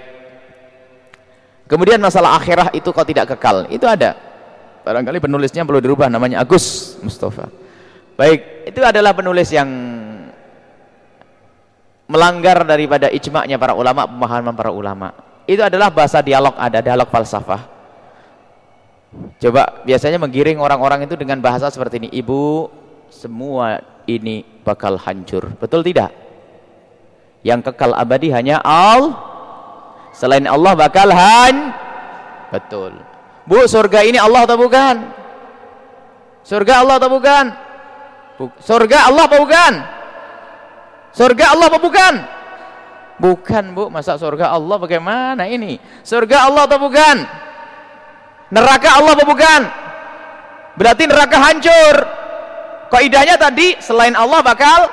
S1: Kemudian masalah akhirah itu kau tidak kekal? Itu ada. Barangkali penulisnya perlu dirubah namanya Agus Mustafa. Baik itu adalah penulis yang melanggar daripada ijma'nya para ulama, pemahaman para ulama. Itu adalah bahasa dialog ada, dialog falsafah. Coba biasanya menggiring orang-orang itu dengan bahasa seperti ini. Ibu, semua ini bakal hancur. Betul tidak? Yang kekal abadi hanya Allah. Selain Allah bakal han. Betul. Bu, surga ini Allah atau bukan? Surga Allah atau bukan? Surga Allah apa bukan? Surga Allah apa bukan? Bukan, Bu. Masa surga Allah bagaimana ini? Surga Allah atau bukan? Neraka Allah apa bukan? Berarti neraka hancur. Kaidahnya tadi selain Allah bakal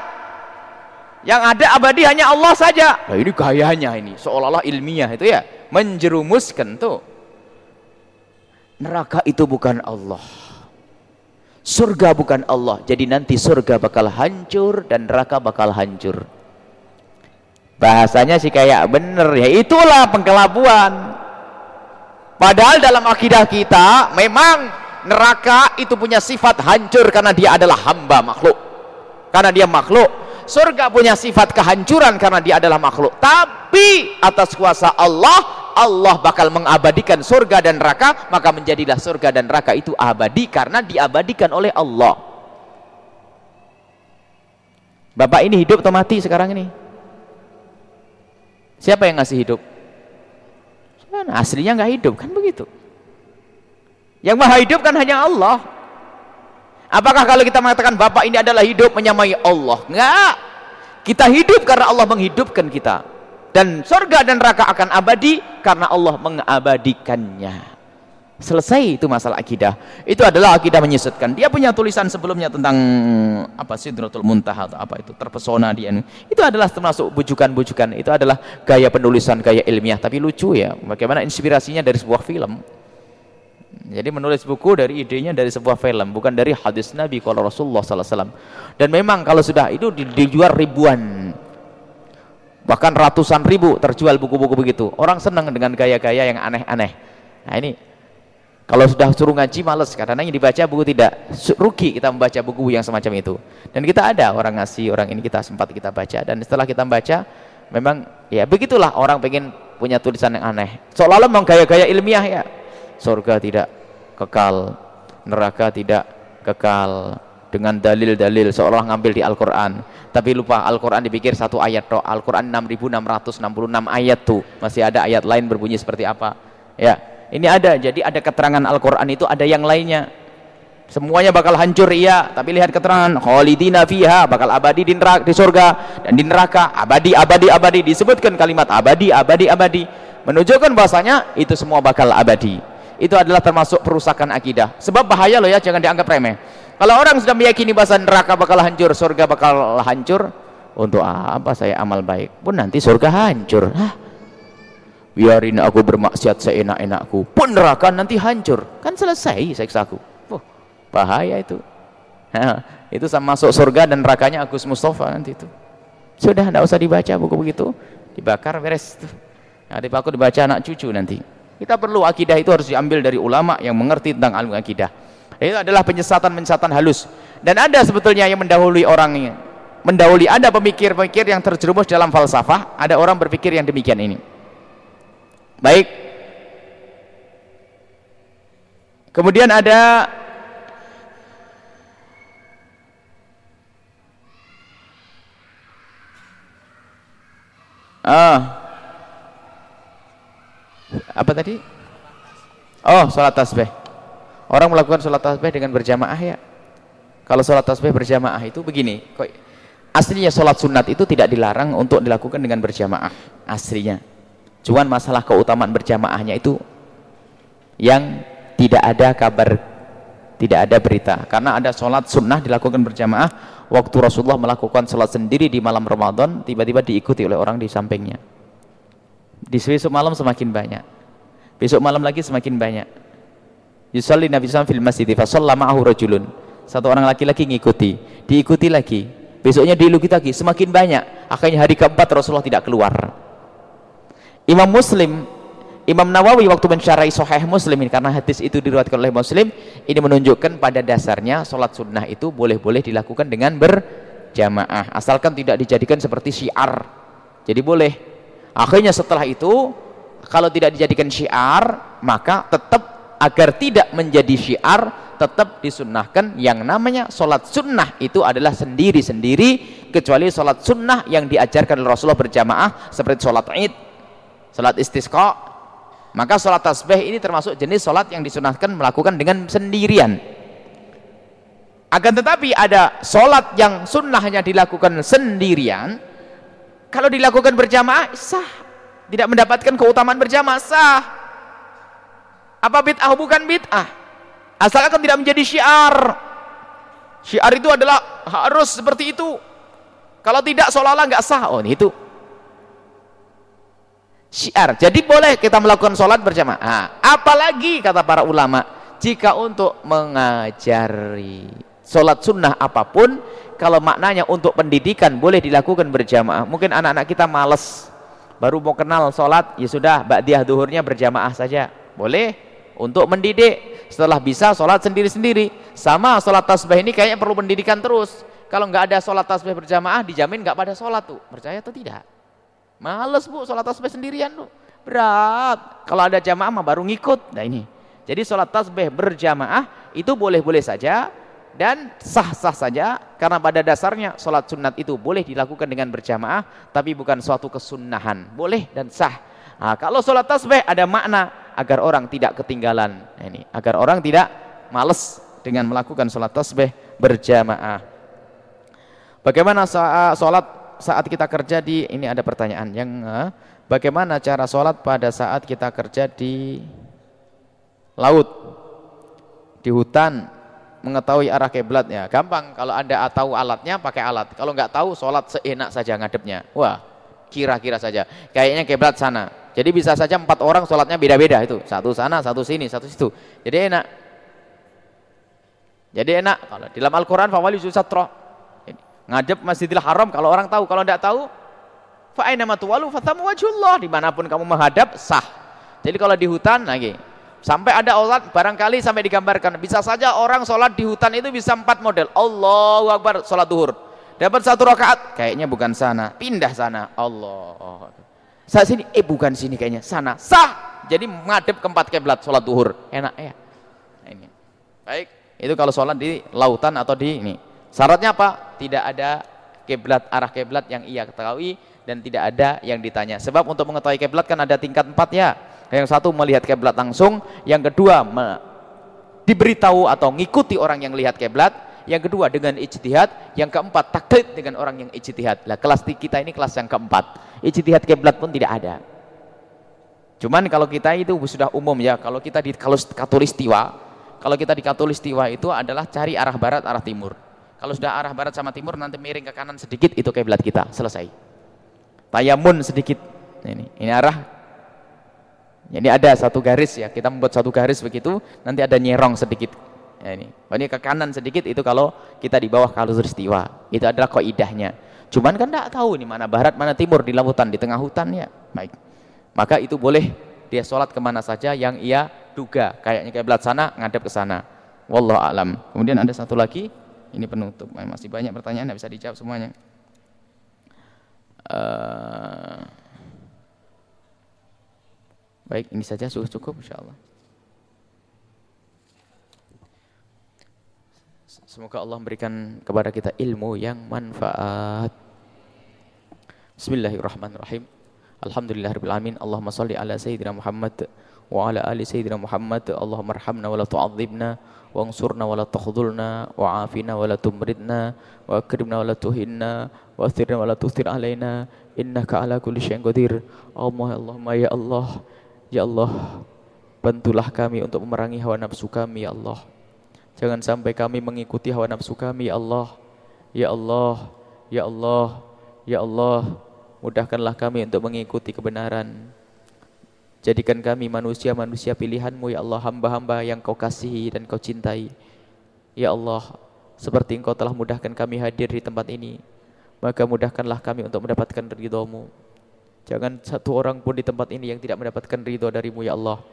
S1: yang ada abadi hanya Allah saja. Nah, ini gayanya ini, seolah-olah ilmiah itu ya, menjerumuskan tuh. Neraka itu bukan Allah. Surga bukan Allah. Jadi nanti surga bakal hancur dan neraka bakal hancur. Bahasanya sih kayak bener ya. Itulah pengkelabuan. Padahal dalam akidah kita memang neraka itu punya sifat hancur karena dia adalah hamba makhluk karena dia makhluk surga punya sifat kehancuran karena dia adalah makhluk tapi atas kuasa Allah Allah bakal mengabadikan surga dan neraka maka menjadilah surga dan neraka itu abadi karena diabadikan oleh Allah Bapak ini hidup atau mati sekarang ini siapa yang ngasih hidup aslinya nggak hidup kan begitu yang maha hidup kan hanya Allah. Apakah kalau kita mengatakan Bapak ini adalah hidup menyamai Allah? Enggak. Kita hidup karena Allah menghidupkan kita. Dan surga dan neraka akan abadi karena Allah mengabadikannya. Selesai itu masalah akidah. Itu adalah akidah menyesatkan. Dia punya tulisan sebelumnya tentang apa sih Sidratul Muntaha atau apa itu terpesona dia. Itu adalah termasuk bujukan-bujukan. Itu adalah gaya penulisan, gaya ilmiah tapi lucu ya. Bagaimana inspirasinya dari sebuah film. Jadi menulis buku dari idenya dari sebuah film, bukan dari hadis Nabi kalau Rasulullah SAW. Dan memang kalau sudah itu dijual ribuan, bahkan ratusan ribu terjual buku-buku begitu. Orang senang dengan gaya-gaya yang aneh-aneh. Nah ini kalau sudah suruh ngaji males karena yang dibaca buku tidak rugi kita membaca buku yang semacam itu. Dan kita ada orang ngasih orang ini kita sempat kita baca dan setelah kita baca memang ya begitulah orang pengen punya tulisan yang aneh. Seolah-olah memang gaya-gaya ilmiah ya surga tidak kekal neraka tidak kekal dengan dalil-dalil seolah ngambil di Al-Quran. Tapi lupa Al-Quran dipikir satu ayat toh. Al-Quran 6666 ayat tuh. Masih ada ayat lain berbunyi seperti apa. Ya ini ada. Jadi ada keterangan Al-Quran itu ada yang lainnya. Semuanya bakal hancur iya. Tapi lihat keterangan. Khalidina fiha bakal abadi di neraka di surga. Dan di neraka abadi abadi abadi. Disebutkan kalimat abadi abadi abadi. Menunjukkan bahasanya itu semua bakal abadi. Itu adalah termasuk perusakan akidah. Sebab bahaya loh ya jangan dianggap remeh kalau orang sudah meyakini bahasa neraka bakal hancur surga bakal hancur untuk apa saya amal baik? Pun nanti surga hancur. Hah? biarin aku bermaksiat seenak-enakku pun neraka nanti hancur. Kan selesai seksaku oh, bahaya itu. Itu sama masuk surga dan nerakanya Agus Mustafa nanti itu. Sudah tidak usah dibaca buku begitu. Dibakar beres tuh nah, dipaku dibaca anak cucu nanti. Kita perlu akidah itu harus diambil dari ulama yang mengerti tentang ilmu akidah. Itu adalah penyesatan-penyesatan halus. Dan ada sebetulnya yang mendahului orangnya. Mendahului ada pemikir-pemikir yang terjerumus dalam falsafah, ada orang berpikir yang demikian ini. Baik. Kemudian ada Ah, apa tadi? Oh, sholat tasbih. Orang melakukan sholat tasbih dengan berjamaah ya. Kalau sholat tasbih berjamaah itu begini, aslinya sholat sunat itu tidak dilarang untuk dilakukan dengan berjamaah aslinya. Cuman masalah keutamaan berjamaahnya itu yang tidak ada kabar, tidak ada berita. Karena ada sholat sunnah dilakukan berjamaah, waktu Rasulullah melakukan sholat sendiri di malam Ramadan, tiba-tiba diikuti oleh orang di sampingnya. Di besok malam semakin banyak. Besok malam lagi semakin banyak. Yusalli Nabi SAW fil masjid fa ma'ahu rajulun. Satu orang laki-laki ngikuti, diikuti lagi. Besoknya diikuti lagi, semakin banyak. Akhirnya hari keempat Rasulullah tidak keluar. Imam Muslim, Imam Nawawi waktu mensyarahi Sahih Muslim ini karena hadis itu diriwayatkan oleh Muslim, ini menunjukkan pada dasarnya sholat sunnah itu boleh-boleh dilakukan dengan berjamaah, asalkan tidak dijadikan seperti syiar. Jadi boleh akhirnya setelah itu kalau tidak dijadikan syiar maka tetap agar tidak menjadi syiar tetap disunnahkan. Yang namanya sholat sunnah itu adalah sendiri-sendiri kecuali sholat sunnah yang diajarkan Rasulullah berjamaah seperti sholat id sholat istisqa. Maka sholat tasbih ini termasuk jenis sholat yang disunahkan melakukan dengan sendirian. Akan tetapi ada sholat yang sunnahnya dilakukan sendirian kalau dilakukan berjamaah sah. Tidak mendapatkan keutamaan berjamaah sah apa bid'ah? Bukan bid'ah. Asalkan tidak menjadi syiar. Syiar itu adalah harus seperti itu. Kalau tidak seolah-olah nggak sah. Oh ini itu. Syiar. Jadi boleh kita melakukan sholat berjamaah. Apalagi kata para ulama jika untuk mengajari sholat sunnah apa pun kalau maknanya untuk pendidikan boleh dilakukan berjamaah. Mungkin anak-anak kita males. Baru mau kenal sholat ya sudah ba'diyah duhurnya berjamaah saja. Boleh untuk mendidik. Setelah bisa sholat sendiri-sendiri. Sama sholat tasbih ini kayaknya perlu pendidikan terus. Kalau nggak ada sholat tasbih berjamaah dijamin nggak pada sholat tuh. Percaya atau tidak. Males bu sholat tasbih sendirian tuh. Berat. Kalau ada jamaah mah baru ngikut. Nah ini. Jadi sholat tasbih berjamaah itu boleh-boleh saja dan sah-sah saja. Karena pada dasarnya sholat sunat itu boleh dilakukan dengan berjamaah tapi bukan suatu kesunahan boleh dan sah. Nah, kalau sholat tasbih ada makna agar orang tidak ketinggalan. Nah, ini agar orang tidak males dengan melakukan sholat tasbih berjamaah. Bagaimana saat sholat saat kita kerja di ini ada pertanyaan yang uh, bagaimana cara sholat pada saat kita kerja di laut di hutan mengetahui arah kiblatnya gampang. Kalau anda tahu alatnya pakai alat. Kalau nggak tahu sholat seenak saja ngadepnya. Wah kira-kira saja. Kayaknya kiblat sana jadi bisa saja empat orang sholatnya beda-beda itu. Satu sana, satu sini, satu situ. Jadi enak. Jadi enak. Kalau dalam Al-Quran, fawali susatro. Ngadep Masjidil Haram, kalau orang tahu. Kalau tidak tahu, fa'aina matuwalu fatamu wajullah. Di mana pun kamu menghadap, sah. Jadi kalau di hutan, lagi. Sampai ada sholat, barangkali sampai digambarkan. Bisa saja orang sholat di hutan itu bisa empat model. Allahu Akbar, sholat duhur. Dapat satu rakaat, kayaknya bukan sana. Pindah sana. Allah saat sini, eh bukan sini kayaknya, sana. Sah. Jadi menghadap ke empat kiblat sholat duhur. Enak ya. Nah, ini. Baik, itu kalau sholat di lautan atau di ini. Syaratnya apa? Tidak ada kiblat arah kiblat yang ia ketahui dan tidak ada yang ditanya. Sebab untuk mengetahui kiblat kan ada tingkat empat ya. Yang satu melihat kiblat langsung, yang kedua diberitahu atau ngikuti orang yang lihat kiblat, yang kedua dengan ijtihad, yang keempat taklid dengan orang yang ijtihad. Lah kelas kita ini kelas yang keempat. Ijtihad kiblat pun tidak ada. Cuman kalau kita itu sudah umum ya, kalau kita di kalau katulistiwa, kalau kita di katulistiwa itu adalah cari arah barat, arah timur. Kalau sudah arah barat sama timur nanti miring ke kanan sedikit itu kiblat kita, selesai. Tayamun sedikit. Ini, ini arah ini ada satu garis ya, kita membuat satu garis begitu, nanti ada nyerong sedikit ya ini. Ini ke kanan sedikit itu kalau kita di bawah istiwa itu adalah koidahnya cuman kan tidak tahu ini mana barat mana timur di lautan di tengah hutan ya. Baik. Maka itu boleh dia sholat ke mana saja yang ia duga. Kayaknya kayak belat sana ngadep ke sana. Wallahu alam. Kemudian ada satu lagi. Ini penutup. Masih banyak pertanyaan tidak bisa dijawab semuanya. Uh, baik ini saja. Sudah cukup insyaallah Semoga Allah memberikan kepada kita ilmu yang manfaat. Bismillahirrahmanirrahim. Alhamdulillahirabbil alamin. Allahumma shalli ala sayyidina Muhammad wa ala ali sayyidina Muhammad. Allahumma arhamna wa la tu'adzibna wa ansurna wa la wa afina wa la tumridna wa akrimna wa la tuhinna wa wa la innaka ala kulli syai'in qadir. Allah Allahumma ya Allah ya Allah bantulah kami untuk memerangi hawa nafsu kami ya Allah. Jangan sampai kami mengikuti hawa nafsu kami, ya Allah. Ya Allah, ya Allah, ya Allah, mudahkanlah kami untuk mengikuti kebenaran. Jadikan kami manusia-manusia pilihanmu, ya Allah, hamba-hamba yang kau kasihi dan kau cintai. Ya Allah, seperti engkau telah mudahkan kami hadir di tempat ini, maka mudahkanlah kami untuk mendapatkan ridhomu. Jangan satu orang pun di tempat ini yang tidak mendapatkan ridho darimu, ya Allah.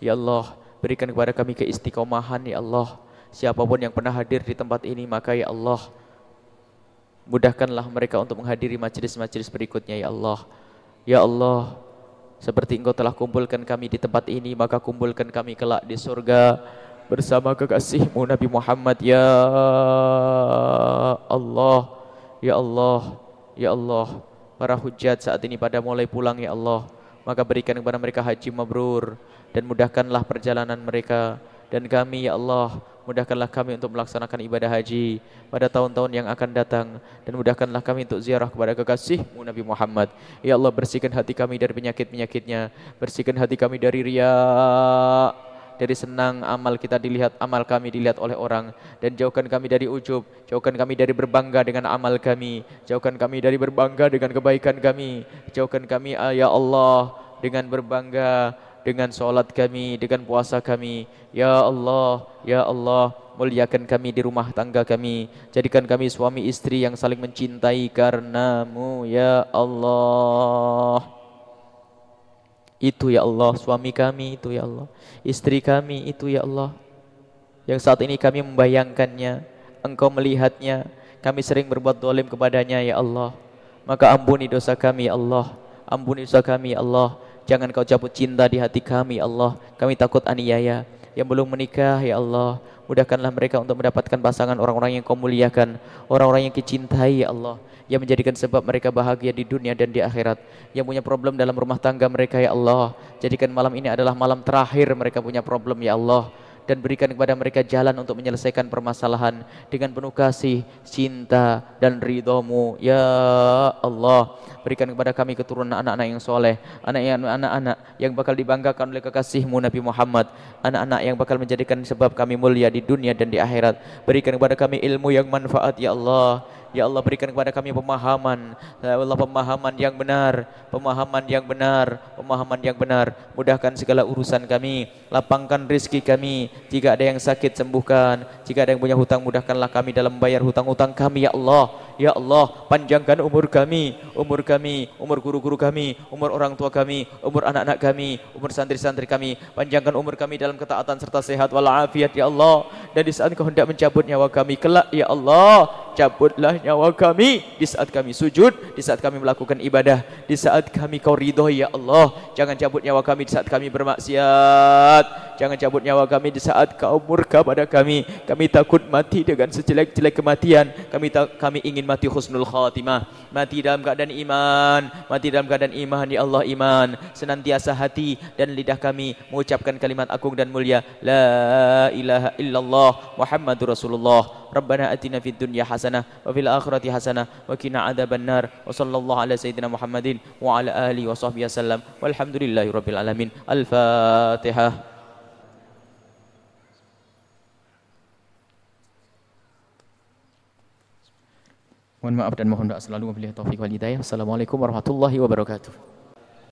S1: Ya Allah, berikan kepada kami keistiqomahan, ya Allah siapa pun yang pernah hadir di tempat ini maka ya Allah mudahkanlah mereka untuk menghadiri majelis-majelis berikutnya ya Allah. Ya Allah seperti engkau telah kumpulkan kami di tempat ini maka kumpulkan kami kelak di surga bersama kekasihmu Nabi Muhammad. Ya Allah ya Allah ya Allah. Para hujat saat ini pada mulai pulang ya Allah. Maka berikan kepada mereka haji mabrur dan mudahkanlah perjalanan mereka. Dan kami ya Allah mudahkanlah kami untuk melaksanakan ibadah haji pada tahun-tahun yang akan datang. Dan mudahkanlah kami untuk ziarah kepada kekasihmu Nabi Muhammad. Ya Allah bersihkan hati kami dari penyakit-penyakitnya. Bersihkan hati kami dari riak dari senang amal kita dilihat, amal kami dilihat oleh orang. Dan jauhkan kami dari ujub, jauhkan kami dari berbangga dengan amal kami, jauhkan kami dari berbangga dengan kebaikan kami, jauhkan kami ah, ya Allah dengan berbangga dengan solat kami, dengan puasa kami. Ya Allah, ya Allah, muliakan kami di rumah tangga kami, jadikan kami suami istri yang saling mencintai karenamu ya Allah. Itu ya Allah suami kami itu ya Allah. Istri kami itu ya Allah. Yang saat ini kami membayangkannya Engkau melihatnya Kami sering berbuat dolim kepadanya ya Allah. Maka ampuni dosa kami ya Allah. Ampuni dosa kami ya Allah Jangan kau cabut cinta di hati kami Allah. Kami takut aniaya Yang belum menikah ya Allah. Mudahkanlah mereka untuk mendapatkan pasangan orang-orang yang kau muliakan Orang-orang yang kecintai ya Allah. Yang menjadikan sebab mereka bahagia di dunia dan di akhirat. Yang punya problem dalam rumah tangga mereka ya Allah. Jadikan malam ini adalah malam terakhir mereka punya problem ya Allah dan berikan kepada mereka jalan untuk menyelesaikan permasalahan dengan penuh kasih, cinta dan ridhomu. Ya Allah, berikan kepada kami keturunan anak-anak yang soleh, anak-anak yang bakal dibanggakan oleh kekasihmu Nabi Muhammad, anak-anak yang bakal menjadikan sebab kami mulia di dunia dan di akhirat. Berikan kepada kami ilmu yang manfaat, Ya Allah. Ya Allah berikan kepada kami pemahaman. Ya Allah pemahaman yang benar Pemahaman yang benar Pemahaman yang benar. Mudahkan segala urusan kami Lapangkan rizki kami. Jika ada yang sakit sembuhkan. Jika ada yang punya hutang mudahkanlah kami dalam membayar hutang-hutang kami Ya Allah. Ya Allah panjangkan umur kami Umur kami Umur guru-guru kami Umur orang tua kami Umur anak-anak kami Umur santri-santri kami. Panjangkan umur kami dalam ketaatan serta sehat walafiat Ya Allah. Dan di saat kau hendak mencabut nyawa kami Kelak Ya Allah cabutlah nyawa kami di saat kami sujud, di saat kami melakukan ibadah, di saat kami kau ridho ya Allah. Jangan cabut nyawa kami di saat kami bermaksiat. Jangan cabut nyawa kami di saat kau murka pada kami. Kami takut mati dengan sejelek-jelek kematian. Kami tak kami ingin mati khusnul khatimah. Mati dalam keadaan iman. Mati dalam keadaan iman. Ya Allah iman. Senantiasa hati dan lidah kami mengucapkan kalimat agung dan mulia. La ilaha illallah Muhammadur Rasulullah. Rabbana atina fid dunya hasanah. Wa fil akhirati hasanah. Wa kina adaban nar. Wa sallallahu ala Sayyidina Muhammadin. Wa ala alihi wa sahbihi wasallam. walhamdulillahirabbil alamin. Al-Fatihah. Mohon maaf dan mohon doa selalu memilih taufik wal hidayah. Assalamualaikum warahmatullahi wabarakatuh.